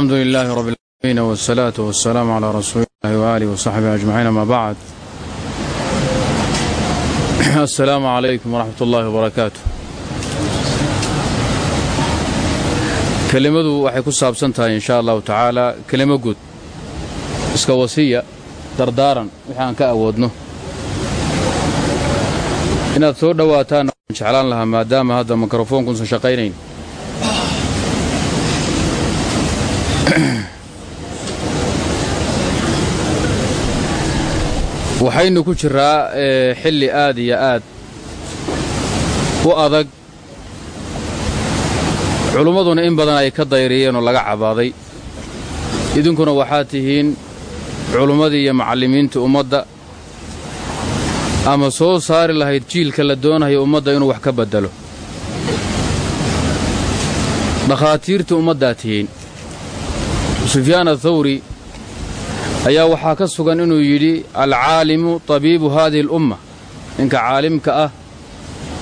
alxamdu lilaahi rabbialamiin wasalaatu wasalaamu calaa rasuulillahi waaalih wasaxbihi ajmaciin amaa bacd asalaamu calaykum waraxmat ullaahi wabarakaatu kelimadu waxay ku saabsan tahay in sha allahu tacaalaa kelimo guud iska wasiya dardaaran wixii aan ka awoodno. Inaad soo dhowaataan jeclaan lahaa maadaama hadda mikrofoonkuusan shaqaynayn. waxaynu ku jiraa xilli aad iyo aad u adag. Culummaduna in badan ay ka dayriyeen oo laga cabaaday. Idinkuna waxaad tihiin culummadii iyo macallimiinta ummadda. Ama soo saari lahayd jiilka la doonayo ummadda inuu wax ka beddelo. Dhakhaatiirtii ummaddaa tihiin sufyaan athawri ayaa waxaa ka sugan inuu yidhi alcaalimu tabiibu haadihi alumma ninka caalimka ah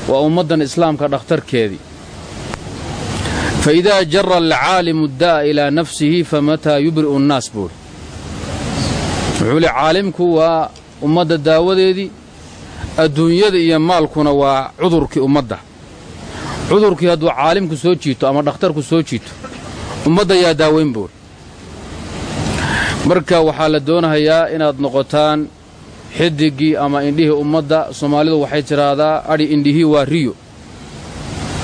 waa ummaddan islaamka dhakhtarkeedii. Fa idaa jara alcaalimu daa'a ilaa nafsihi famataa yubri'u annaas buuhi wuxuu li caalimku waa ummadda daawadeedii adduunyada iyo maalkuna waa cudurkii ummadda. Cudurkii hadduu caalimku soo jiito ama dhakhtarku soo jiito ummadda yaa daaweyn buuhi marka waxaa la doonahayaa inaad noqotaan xidiggii ama indhihii ummadda soomaalidu waxay tidhaahdaa adhi indhihii waa riyo.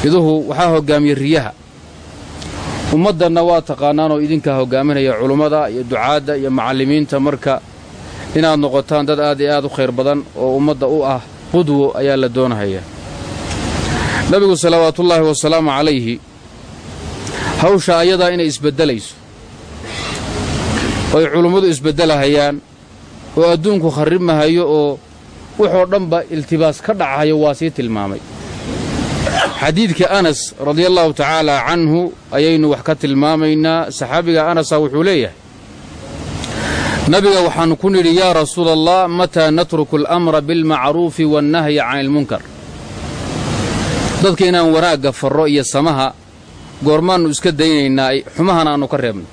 Iduhu waxaa hoggaamiya riyaha. Ummaddanna waa taqaanaanoo idinkaa hoggaaminaya culummada iyo ducaadda iyo macallimiinta. Marka inaad noqotaan dad aad iyo aad u khayr badan oo ummadda u ah qudwo ayaa la doonahayaa nebigu salawaatuullaahi wasalaamu calayhi hawsha ayadaa inay isbeddelayso oy culummadu isbeddelahayaan oo adduunku kharrimahayo oo wuxoo dhanba iltibaas ka dhacahayo waa sii tilmaamay. Xadiidka anas radiallahu tacaala canhu ayaynu wax ka tilmaamaynaa saxaabiga anasa wuxuu leeyahay nabiga waxaannu ku nidhi yaa rasuula allah mataa natruku alamra bilmacruufi waannahya cani ilmunkar dadka inaan wanaagga farro iyo samaha goormaannu iska daynaynaa xumahan aannu ka reebno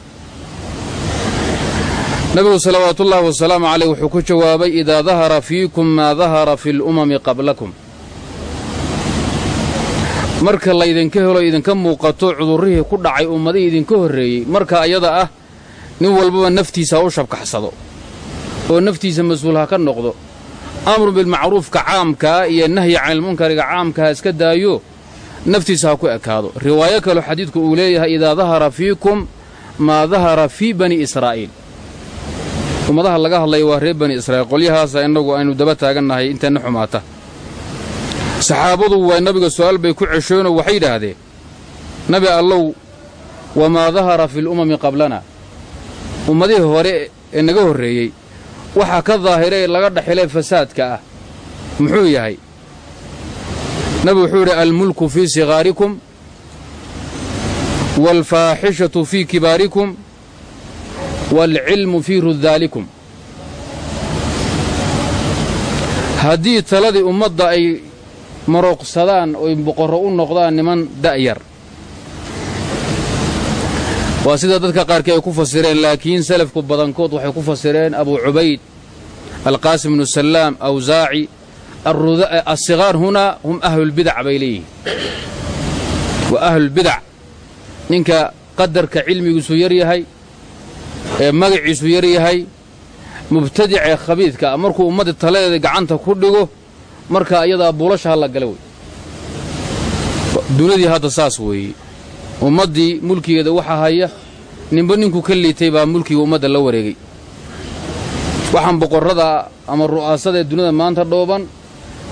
nabigu salawaatuullaahi wasalaamu caleyh wuxuu ku jawaabay idaa dahara fiikum maa dahara fi lumami qablakum. Marka laydinka helo idinka muuqato cudurrihii ku dhacay ummadihii idinka horreeyey marka ayada ah nin walbaba naftiisa ha u shabkaxsado oo naftiisa mas'uul ha ka noqdo. Amru bilmacruufka caamkaa iyo nahyi canilmunkariga caamka ha iska daayo naftiisa ha ku ekaado. Riwaayo kaloo xadiidku uu leeyahay idaa dahara fiikum maa dahara fii bani israa'iil ummadaha laga hadlaya waa reer bani israa'iil. Qolyahaasa innagu aynu daba taagannahay inteenna xumaata? Saxaabadu waa nabiga su'aal bay ku ceshoono waxay yidhaahdeen nabi allow wamaa dahara fi lumami qablana? Ummadihii hore ee naga horreeyey waxaa ka daahiray laga dhaxilee fasaadka ah. Muxuu yahay? Nabigu wuxuu yidhi almulku fii sikhaarikum waalfaaxishatu fii kibaarikum waalcilmu fii rudaalikum haddii taladii ummadda ay marooqsadaan oy boqorro u noqdaan niman da'yar waa sida dadka qaarkii ay ku fasireen laakiin salafku badankood waxay ku fasireen abu cubayd alqaasim bnu salaam awsaaci asigaar hunaa hum ahlulbidac bay leeyihiin waa ahlulbidac ninka qadarka cilmigiisu yar yahay ee magaciisu yar yahay mubtadic ee khabiidka markuu ummadda taladeeda gacanta ku dhigo marka ayadaa buulasha ha la gala wey. Dunidii hadda saas weeye ummaddii mulkigeeda waxaa haya ninba ninkuu ka liitay baa mulkiga ummadda la wareegay. Waxaan boqorrada ama ru'aasada ee dunida maanta dhooban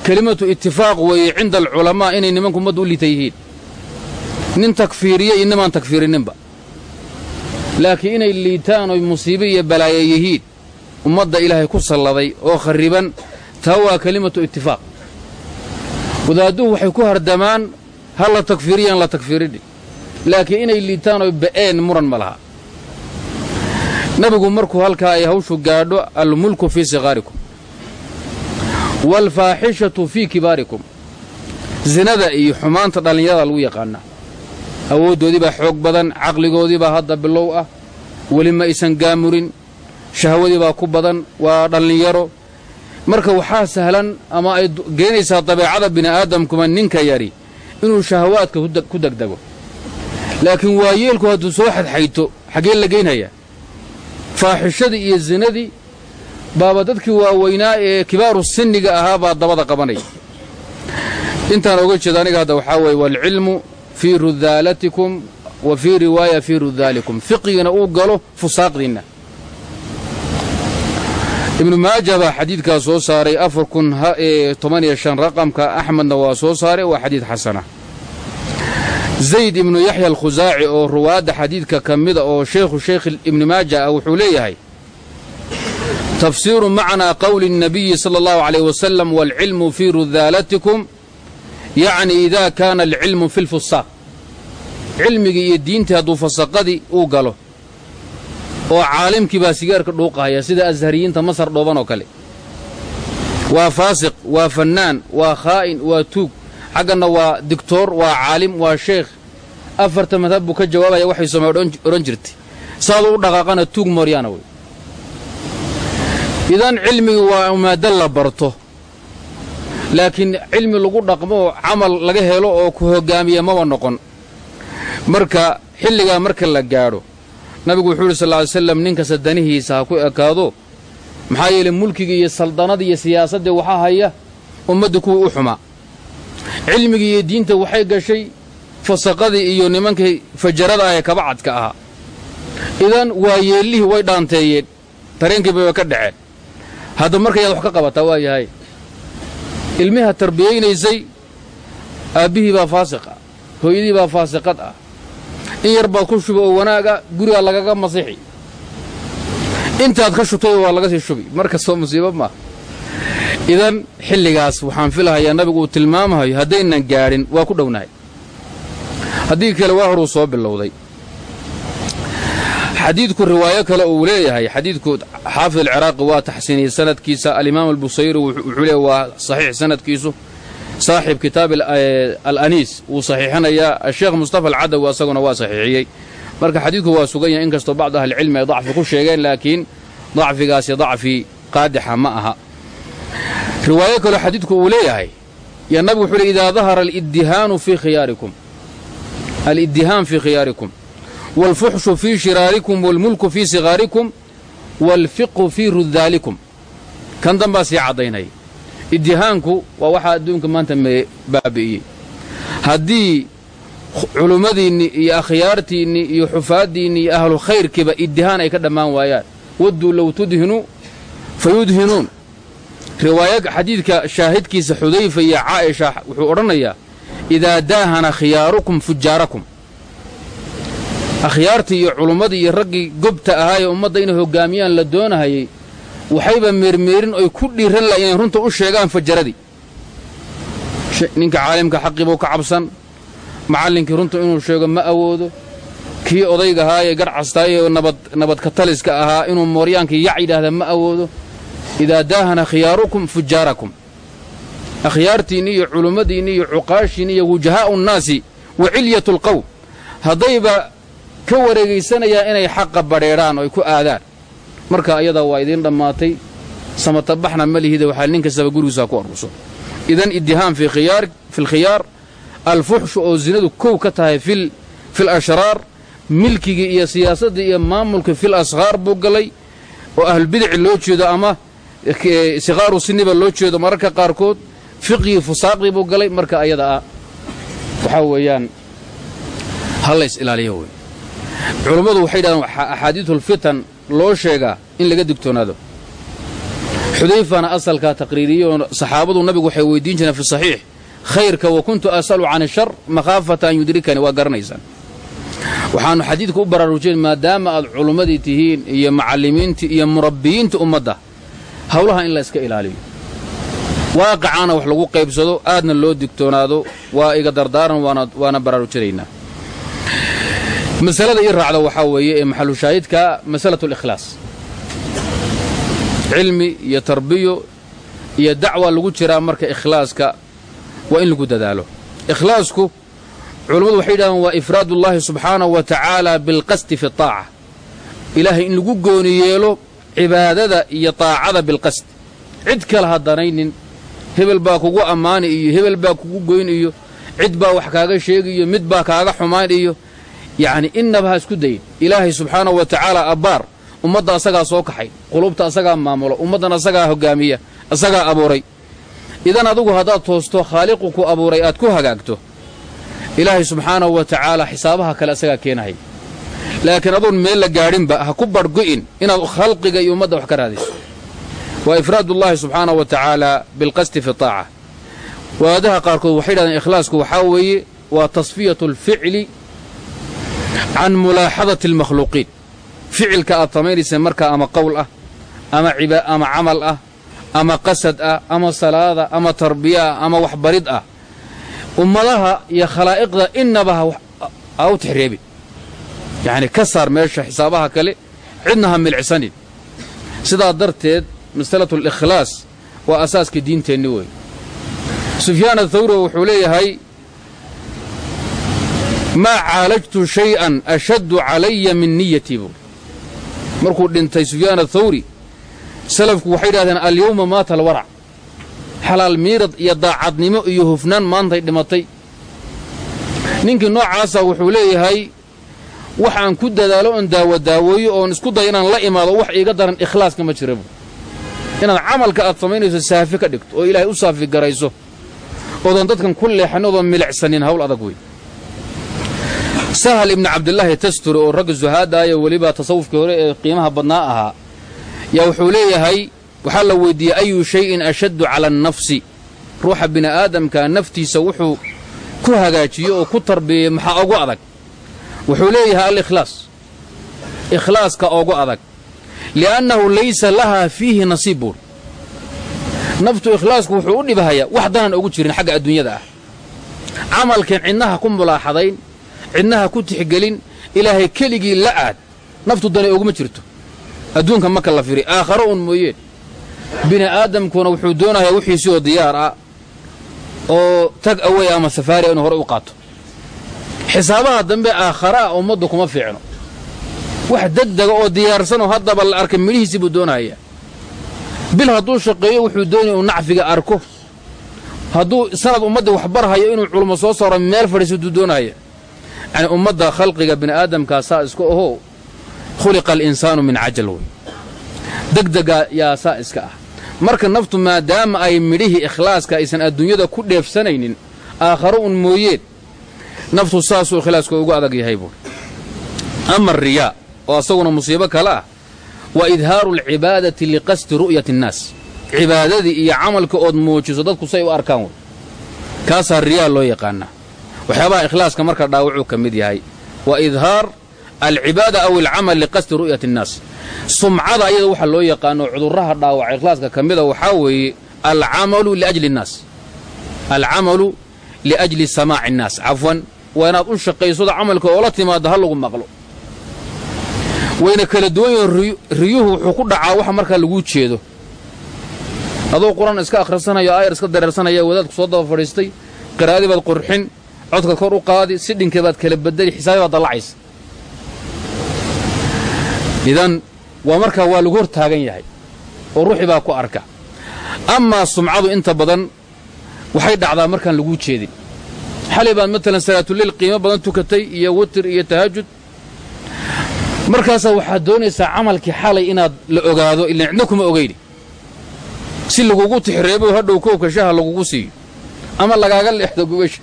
kelimatu itifaaq weeye cinda alculamaa inay nimanku ummadda u liita yihiin. Nin takfiiriya iyo nimaan takfiirininba laakiin inay liitaan oy musiibe iyo balaaye yihiin ummadda ilaahay ku salladay oo kharriban taa waa kelimatu itifaaq wadaadduhu waxay ku hardamaan ha la takfiiriyaan la takfiirini laakiin inay liitaan oy ba'een muran ma laha. Nebigu markuu halkaa ay hawshu gaadho almulku fii sikhaarikum waalfaaxishatu fii kibaarikum. Sinada iyo xumaanta dhallinyarada lagu yaqaanaa awooddoodii baa xoog badan caqligoodii baa hadda bilow ah. Weli ma aysan gaamurin. Shahwadii baa ku badan waa dhallinyaro. Marka waxaa sahlan ama ay geenaysaa dabeecada bini'aadamkuma ninka yari inuu shahawaadka ku degdego. Laakiin waayeelku hadduu soo xadxayto xaggee la geynhayaa faaxishadii iyo zinadii baaba dadkii waaweynaa ee kibaaru sinniga ahaa baa dabada qabanaya intaan oga jeeda aniga hadda waxaa weeye waalcilmu fii rudaalatikum wa fii riwaaya fii rudaalikum fiqigana uu galo fusaaqdiinna ibnu maaja baa xadiidkaa soo saaray afar kun tobaniyo shan raqamka axmedna waa soo saaray waa xadiid xasana zayd ibnu yaxya alkhusaaci oo ruwaadda xadiidka ka mida oo sheekhu sheekh ibni maaja ah wuxuu leeyahay tafsiiru macnaa qowli الnabiyi salى اllahu عalيh wasalam wاlcilmu fii rudaalatikum yacni ida kaana alcilmu fi lfusaaq cilmigii iyo diintii hadduu fasaqadii uu galo oo caalimkii baa sigaarka dhuuqahaya sida ashariyiinta masar dhooban oo kale. Waa faasiq waa fannaan waa khaa'in waa tuug. Xagganna waa digtoor waa caalim waa sheekh. Afarta madhab buu ka jawaabaya waxay soomay odhan jirtay. Saaduu u dhaqaaqana tuug mooryaana wey. Idan cilmigi waa maaddo la barto laakiin cilmi lagu dhaqmo oo camal laga helo oo ku hoggaamiya maba noqon. Marka xilligaa marka la gaadho nabigu wuxuu yidhi sal ly slam ninkasta danihiisa ha ku ekaado maxaa yeelay mulkigii iyo saldanadii iyo siyaasaddii waxaa haya ummadda kuwii u xumaa cilmigii iyo diinta waxay gashay fasaqadii iyo nimankii fajarada ah ee kabacadka ahaa idan waayeellihii way dhaanteeyeen tareenkii bayba ka dhaceen. Hadda markayaad wax ka qabataa waa yahay ilmiha tarbiyaynaysay aabbihii baa faasiq ah hooyadii baa faasiqad ah. In yar baad ku shubi oo wanaaga gurigaa lagaga masixi. Intaad ka shubtay waa laga sii shubi. Markastoo musiibo maaha idan xilligaas waxaan filahayaa nabigu uu tilmaamahayo haddaynan gaadhin waa ku dhownahay. Haddii kale waa horuu soo bilowday xadiidku riwaayo kale uu leeyahay xadiidku xaafid alciraaqi waa taxsiiniyey sanadkiisa alimaam albusayri wuxuu leeyahy waa saxiix sanadkiisu. Saaxib kitaab alaniis wuu saxiixinayaa asheekh mustafa alcadawi asaguna waa saxiixiyey. Marka xadiidku waa sugan yahay inkastoo bacdu ahlicilmi ay dacfi ku sheegeen laakiin dacfigaasi dacfi qaadixa ma aha. Riwaayo kaloo xadiidku uu leeyahay yaa nabigu wuxuu le idaa dahara aliddihaanu fii khiyaarikum. Aliddihaan fii khiyaarikum waalfuxshu fii shiraarikum waalmulku fii sigaarikum waalfiqhu fii rudaalikum kan danbaa sii caddaynaya iddihaanku waa waxaa adduunka maanta baabi'iyey haddii culummadiinni iyo akhyaartiinni iyo xufaaddiinni iyo ahlu khayrkiiba iddihaan ay ka dhammaan waayaan wadduu low tudhinuu fa yudhinuun riwaaya xadiidka shaahidkiisa xudayfa iyo caa'isha wuxuu odhanayaa idaa daahana khiyaarukum fujaarakum akhyaartii iyo culummadii iyo raggii gobta ahaa ee ummadda inay hoggaamiyaan la doonahayay waxayba meermeerin oy ku dhiiran laha inay runta u sheegaan fajaradii. Ninka caalimka xaqiibuu ka cabsan macallinkii runta inuu sheego ma awoodo. Kii odayga ahaa ee garhcastaayee nabadka taliska ahaa inuu mooryaankii yac yidhaahda ma awoodo. Idaa daahana khiyaarukum fujaarakum. Akhyaartiinni iyo culummadiinni iyo cuqaashiinni iyo wujahaa'u nnaasi wa cilyatu alqowm haddayba ka wareegaysanayaan inay xaqa badheedhaan oo ku aadaan. Marka ayadaa waa idiin dhammaatay. Samatabaxna ma lihida waxaa nin kastaba gurigiisaa ku aruurso. Idan iddihaam fi lkhiyaar alfuxshu oo zinadu kow ka tahay fil ashraar milkigii iyo siyaasaddii iyo maamulkii fil ashaar buu galay oo ahlulbidaci loo jeedo ama sikaaru siniba loo jeedo mararka qaarkood fiqigii fusaaqdii buu galay marka ayada ah waxaa weeyaan ha lays ilaaliyo wey culummadu waxay dhahdeen axaadiisulfitan loo sheegaa in laga digtoonaado. Xudayfana asalkaa taqriiriyeoo saxaabadu nabigu waxay weyddiin jireen fi saxiix khayrka wa kuntu as'alu can ashar makhaafata an yudrikani waa garanaysaan. Waxaannu xadiidka u baraarujeen maadaama aad culummadii tihiin iyo macallimiintii iyo murabbiyiinta ummadda howlaha in la iska ilaaliyo. Waaqacaana wax lagu qaybsado aadna loo digtoonaado waa iga dardaaran waana baraarujinaynaa masalada ii raacda waxaa weeye ee maxalushaahidka masalatu alikhlaas cilmi iyo tarbiyo iyo dacwa lagu jiraa marka ikhlaaska waa in lagu dadaalo. Ikhlaasku culummadu waxay yidhahdeen waa ifraad ullaahi subxaanahu wa tacaala bilqasdi fi taaca. Ilaahay in lagu gooni yeelo cibaadada iyo taacada bilqasd. Cid kale ha danaynin hebel baa kugu ammaani iyo hebel baa kugu goyn iyo cid baa wax kaaga sheegi iyo mid baa kaaga xumaan iyo yacni innaba ha isku dayin ilaahay subxaanahu wa tacaala abbaar. Ummadda asagaa soo kaxay. Qulubta asagaa maamulo. Ummaddan asagaa hoggaamiya asagaa abuuray. Idan adugu haddaad toosto khaaliqu ku abuuray aad ku hagaagto. Ilaahay subxaanahu wa tacaala xisaabaha kale asagaa keenahay. Laakiin aduun meel la gaadhinba ha ku barhgo'in inaad khalqiga iyo ummadda wax ka raadiso. Waa ifraadullaahi subxaanahu wa tacaala bilqasdi fi taaca. Waadaha qaarkood waxay yidhahdeen ikhlaasku waxaa weeye waa tasfiyatu alficli can mulaaxadati almakhluuqiin ficilka aad samaynaysa markaa ama qowl ah ama ama camal ah ama qasad ah ama salaada ama tarbiya ah ama waxbarid ah ummadaha iyo khalaa'iqda innaba ha u tixreebin yacni ka saar meesha xisaabaha kale cidna ha milcsanin sidaa darteed masalatu alikhlaas waa asaaska diinteenni wey sufyaan athawri wuxuu leeyahay maa caalajtu shay'an ashaddu calaya min niyatii buuri markuu dhintay sufyaan athawri salafku waxay yidhahdeen alyawma maata alwarac xalaal miirad iyo daacadnimo iyo hufnaan maantay dhimatay. Ninkii noocaasa wuxuu leeyahay waxaan ku dadaalo oon daawadaaweeyo oon isku dayo inaan la imaado wax iiga daran ikhlaaska ma jira buur inaad camalka aad samaynayso saafi ka dhigto oo ilaahay u saafi garayso oodan dadkan ku leexan oodan milicsanin hawl adag wey sahal ibni cabdilaahi tasturi oo ragga zuhaadaaya weliba tasawufkii hore ee qiimaha badnaa ahaa. Yaa wuxuu leeyahay waxaa la weyddiiyey ayu shayin ashaddu cala annafsi? Ruuxa bini'aadamkaa naftiisa wuxuu ku hagaajiyo oo ku tarbiyeeyo maxaa ugu adag? Wuxuu leeyahay alikhlaas. Ikhlaaska ogu adag. Li'annahu laysa lahaa fiihi nasiib buur. Naftu ikhlaasku wuxuu u dhibhayaa wax danan ugu jirin xagga adduunyada ah. Camalkan cidnaha ku mulaaxadayn cidnaha ku tixgelin ilaahay keligii la aad naftu danay oguma jirto. Adduunka maka la firi aakharo un mooyeen bini aadamkuna wuxuu doonayaa wixiisii oo diyaar ah oo tag away ama safaari inuu hore u qaato. Xisaabaha dambe aakhara ah ummaddu kuma fiicno. Wax degdega oo diyaarsanoo haddaba la arkay midhihiisii buu doonayaa. Bil hadduu shaqeeyo wuxuu doonaya inuu nacfiga arko. Hadduu sanad ummaddii wax barhayo inuu culummo soo saaro meel fadhiisatuu doonaya yacni ummadda khalqiga bini aadamkaa saa isku ahoo khuliqa alinsaanu min cajal wey. Degdega yaa saa iska ah. Marka naftu maadaama ay midhihii ikhlaaska aysan adduunyada ku dheefsanaynin aakharo un mooyeen naftu saasuu ikhlaaska ugu adag yahay buuri ama ariyaa oo asaguna musiibo kale ah waa idhaaru alcibaadati liqasdi ru'yati annaas cibaadadii iyo camalka ood muujiso dadku say u arkaan wey. Kaasaa riyaa loo yaqaanaa waxyaabaha ikhlaaska marka dhaawacuu ka mid yahay. Waa idhaar alcibaada aw alcamal liqasdi ru'yati annaas sumcada ayada waxa loo yaqaano cudurraha dhaawaca ikhlaaska ka mida waxaa weeye alcamalu liajli annaas alcamalu liajli samaaci annaas cafwan waa inaad u shaqaysoda camalka oola timaadda ha lagu maqlo. Wayna kala duwan yihiin riyuhu wuxuu ku dhacaa waxa markaa laguu jeedo. Adoo qur'aan iska akhrisanayo aayar iska dareersanaya wadaadku soo daba fadhiistay qiraa'adii baad qurxin codka kor u qaadi si dhinkee baad kala bedeli xisaabi baad dallacaysa. Idan waa markaa waa lagu hor taagan yahay oo ruuxii baa ku arka. Amaa sumcadu inta badan waxay dhacdaa markaan laguu jeedin. Xalay baad matalan salaatuleyl qiimo badan tukatay iyo witir iyo tahajud markaasaa waxaad doonaysaa camalkii xalay inaad la ogaado ilaan cidna kuma ogayni. Si lagugu tixreebo hadhow koobka shaha lagugu siiyo ama lagaaga leexdo gubasha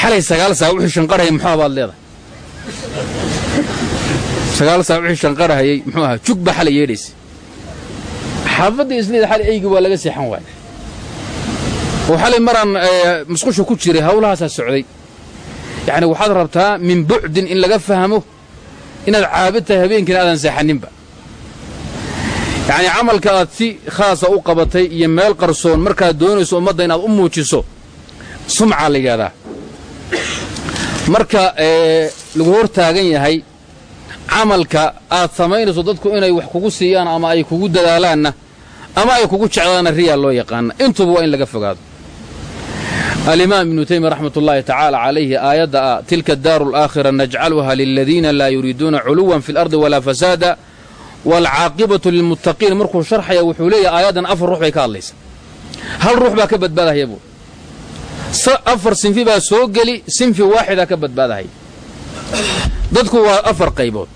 xalay sagaal saa wixii shanqarhayay muxuu baad leedahay? Sagaal saa wixii shanqarhayay muxuu ahaa? Jug xalay yeedhaysa xaafadda isleeda xalay eygii waa laga seexan waaya oo xalay maraan musqusha ku jiray hawlahaasaa socday. Yacni waxaad rabtaa min bucdin in laga fahmo inaad caabid tahay habeenkiina aadan seexaninba yacnii camalka aad si khaasa u qabatay iyo meel qarsoon markaad doonayso ummadda inaad u muujiso sumcaa la yidhahdaa marka lagu hor taagan yahay camalka aad samaynayso dadku inay wax kugu siiyaan ama ay kugu dadaalaanna ama ay kugu jeclaanna riyaa loo yaqaana intuba waa in laga fogaado. Alimaam ibnu taymiya raxmat ullaahi tacaala calayhi aayadda ah tilka daaru alaakhira najcaluha liladiina laa yuriiduuna culuwan fi lardi walaa fasaada waalcaaqibatu lilmuttaqiin. Markuu sharxaya wuxuu leeyahay aayaddan afar ruux bay ka hadlaysa hal ruux baa ka badbaadahaya buu afar sinfi baa soo geli sinfi waaxidaa ka badbaadahaya dadku waa afar qaybood.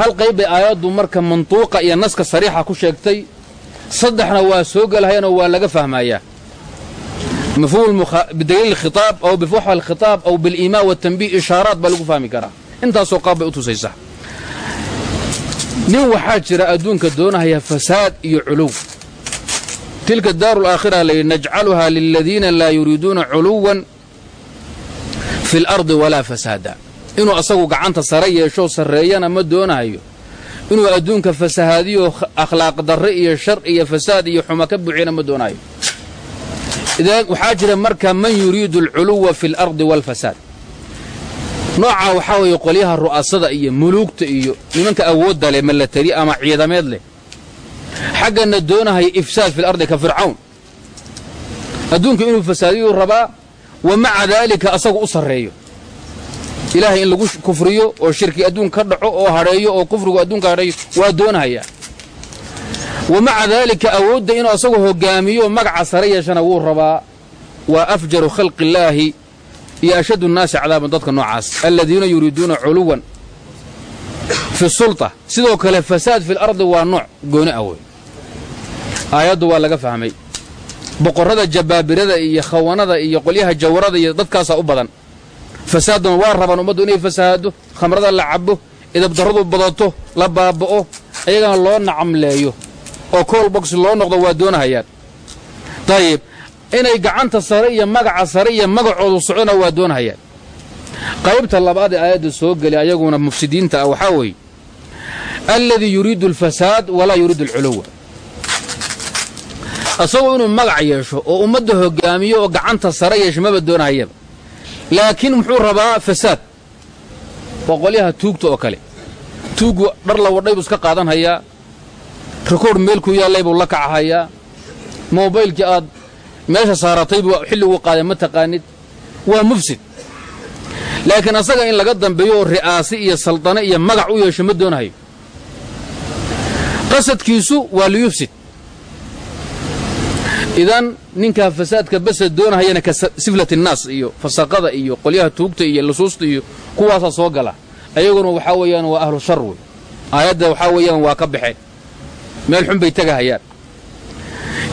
Hal qayb bay aayaddu marka mantuuqa iyo naska sariixa ku sheegtay saddexna waa soo gelahayanoo waa laga fahmayaa bidaliil khitaab aw bifuxwa alkhitaab aw biliimaa watanbiih ishaaraat baa lagu fahmi karaa. Intaasoo qaab bay u tusaysaa. Nin waxaa jira adduunka doonahaya fasaad iyo culuw tilka daaru alaakhira layidhi najcaluhaa liladiina laa yuriiduuna culuwan fi اlardi walaa fasaada inuu asagu gacanta sare yeeshoo sarreeyana ma doonahayo inuu adduunka fasahaadiyo akhlaaq darre iyo shar iyo fasaad iyo xuma ka buuxiyana ma doonahayo waxaa jira marka man yuriidu alculuwa fi اlardi wاlfasaad noocaa waxaa weeye qolyaha ru'asada iyo muluugta iyo nimanka awoodda leh malatari ama ciidameed leh xaggana doonahaya ifsaad fi lardi ka fircawn adduunka inuu fasaadiyuu rabaa wa maca daalika asagu u sarreeyo ilaahay in lagu kufriyo oo shirki adduun ka dhaco oo hadheeyo oo kufrigu adduunka hadheeyo waa doonahayaa wa maca daalika awoodda inuu asagu hogaamiyo magaca sare yeeshana wuu rabaa waa afjaru khalqi illaahi iyo ashaddu nnaasi cadaaban dadka noocaas aladiina yuriiduuna culuwan fi sulta sidoo kale fasaad fi lardi waa nooc gooni wey aayaddu waa laga fahmay. Boqorrada jabaabirada iyo khawanada iyo qolyaha jawarada iyo dadkaasaa u badan. Fasaaddan waa rabaan ummaddu inay fasahaado khamrada la cabo idabdarradu badato la baaba'o ayagana loo nacamleeyo. Oo kool box loo noqdo waa doonahayaan. Dayib inay gacanta sare iyo magaca sare iyo magacoodu socdona waa doonahayaan. Qaybta labaad ee aayadda soo geli ayaguna mufsidiinta ah waxaa weeye. Alladii yuriidu alfasaad walaa yuriidu alculuwa asagoo inuu magac yeesho oo ummadda hogaamiyo oo gacanta sare yeesho maba doonahayaba laakiin muxuu rabaa fasaad? Waa qolyaha tuugta oo kale. Tuuggu dhar la wadhay buu iska qaadanhayaa rikoodh meel ku yaallay buu la kacahayaa moobaylkii aad meesha saaratay buu xilliguu qaaday ma taqaanid? Waa mufsid. Laakiin asaga in laga dambeeyo oo ri'aasi iyo saldane iyo magac u yeesho ma doonahayo qasadkiisu waa liyufsid idan ninkaa fasaadka basa doonahayana ka siflati innaas iyo fasaqada iyo qolyaha tuugta iyo lusuusta iyo kuwaasaa soo gala. Ayaguna waxaa weeyaan waa ahlu shar wey. Aayadda waxaa weeyaan waa ka baxeen meel xun bay tegahayaan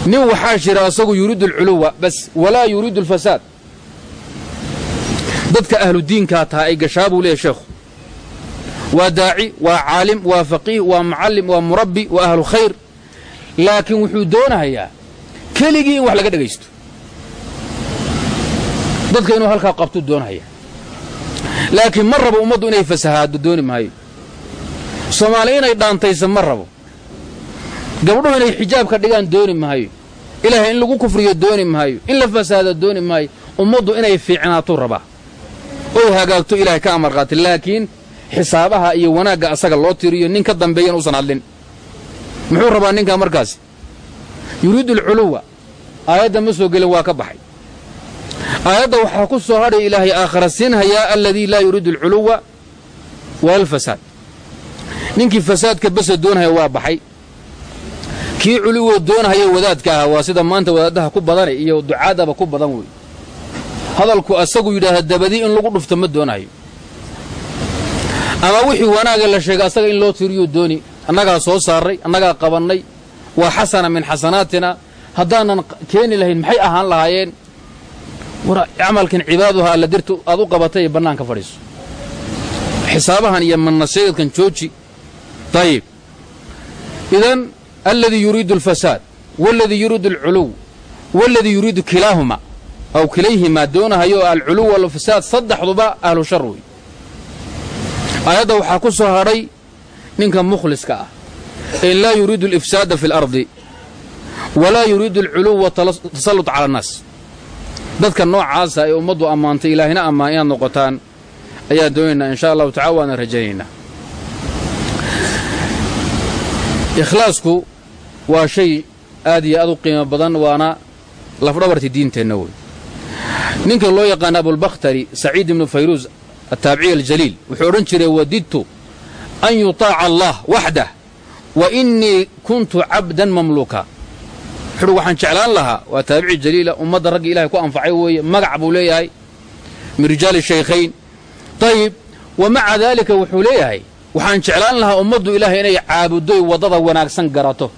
nin waxaa jira asagu yuriidu alculuwa bas walaa yuriidu alfasaad dadka ahlu diinkaa taha ay gashaa buu leeyahy sheekhu. Waa daaci waa caalim waa faqiih waa mucallim waa murabbi waa ahlu khayr. Laakiin wuxuu doonahayaa keligii in wax laga dhegaysto dadka inuu halkaa qabtuu doonahaya. Laakiin ma rabo ummaddu inay fasahaado dooni maayo. Soomaali inay dhaantaysa ma rabo. Gabdhuhu inay xijaabka dhigaan dooni maayo. Ilaahay in lagu kufriyo dooni maayo. In la fasahaado dooni maayo. Ummaddu inay fiicnaatuu rabaa oy hagaagto ilaahay ka amar qaata laakiin xisaabaha iyo wanaagga asaga loo tiriyo nin ka dambeeyan uusan hadlin. Muxuu rabaa ninkaa markaasi? Yuriidu alculuwa aayadda ma soo gelin waa ka baxay. Aayadda waxaa ku soo hadhay ilaahay aakhara siinhayaa alladii laa yuriidu alculuwa walaalfasaad ninkii fasaadka basa doonahaya waa baxay. Kii culuwoo doonahaya wadaadka ahaa waa sida maanta wadaaddaha ku badane iyo ducaadaba ku badan wey. Hadalku asagu yidhaahda dabadii in lagu dhufto ma doonahayo ama wixii wanaaga la sheegay asaga in loo tiriyo dooni annagaa soo saarray annagaa qabannay waa xasana min xasanaatina haddaanan keeni lahayn maxay ahaan lahaayeen? War camalkan cibaaduha alla dirtu aad u qabatay bannaanka fadhiiso. Xisaabahan iyo mannaseedkan jooji. Dayib idan alladii yuriidu alfasaad waaladii yuriidu alculuw waaladii yuriidu kilaahuma. Aw kilayhimaa doonahayo alculuw walfasaad saddexduba ahlu shar wey aayadda waxaa ku soo hadhay ninka mukhliska ah in laa yuriidu alifsaada fi اlardi walaa yuriidu alculuwa tasallut cala annaas. Dadka noocaasa ee ummaddu ammaantay ilaahina ammaan inaad noqotaan ayaan doonaynaa in sha allahu tacala waana rajaynaynaa. Ikhlaasku waa shay aad iyo aad u qiimo badan waana lafdhabartii diinteenna wey ninka loo yaqaana abulbakhtari saciid ibnu fayruus ataabiciy aljaliil wuxuu odhan jiray wadidtu an yutaaca allah waxdah wa innii kuntu cabdan mamluuka wuxuuhi waxaan jeclaan lahaa waa taabici jaliila ummadda ragga ilahay ku anfacay weeye magac buu leeyahay min rijaali shaykhayn. Ayib wa maca daalika wuxuu leeyahay waxaan jeclaan lahaa ummaddu ilaahay inay caabudoy waddada wanaagsan garato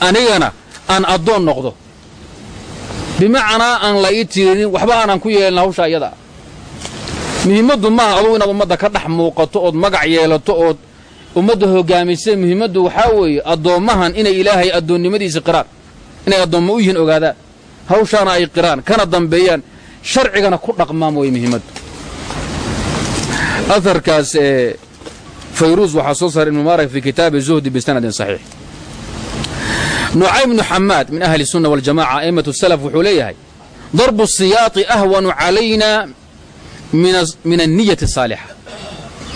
anigana aan addoon noqdo. Bimacnaa aan la ii tiirinin waxba aanan ku yeelin hawsha iyada. Muhiimaddu maaha adugu inaad ummadda ka dhex muuqato ood magac yeelato ood ummadda hogaamisay muhiimaddu waxaa weeye addoommahan inay ilaahay addoonnimadiisa qiraan inay addoomma u yihiin ogaadaan hawshaana ay qiraan kana dambeeyaan sharcigana ku dhaqmaan way muhiimaddu. Aharkaas ee fayruus waxaa soo saaray ibnu mubaarak fii kitaabi zuhdi bisanadin saxiix. Nucaym bnu xamaad min ahli sunna waljamaca a'immatu salaf wuxuu leeyahay darbu siyaati ahwanu calayna min anniyati asaalixa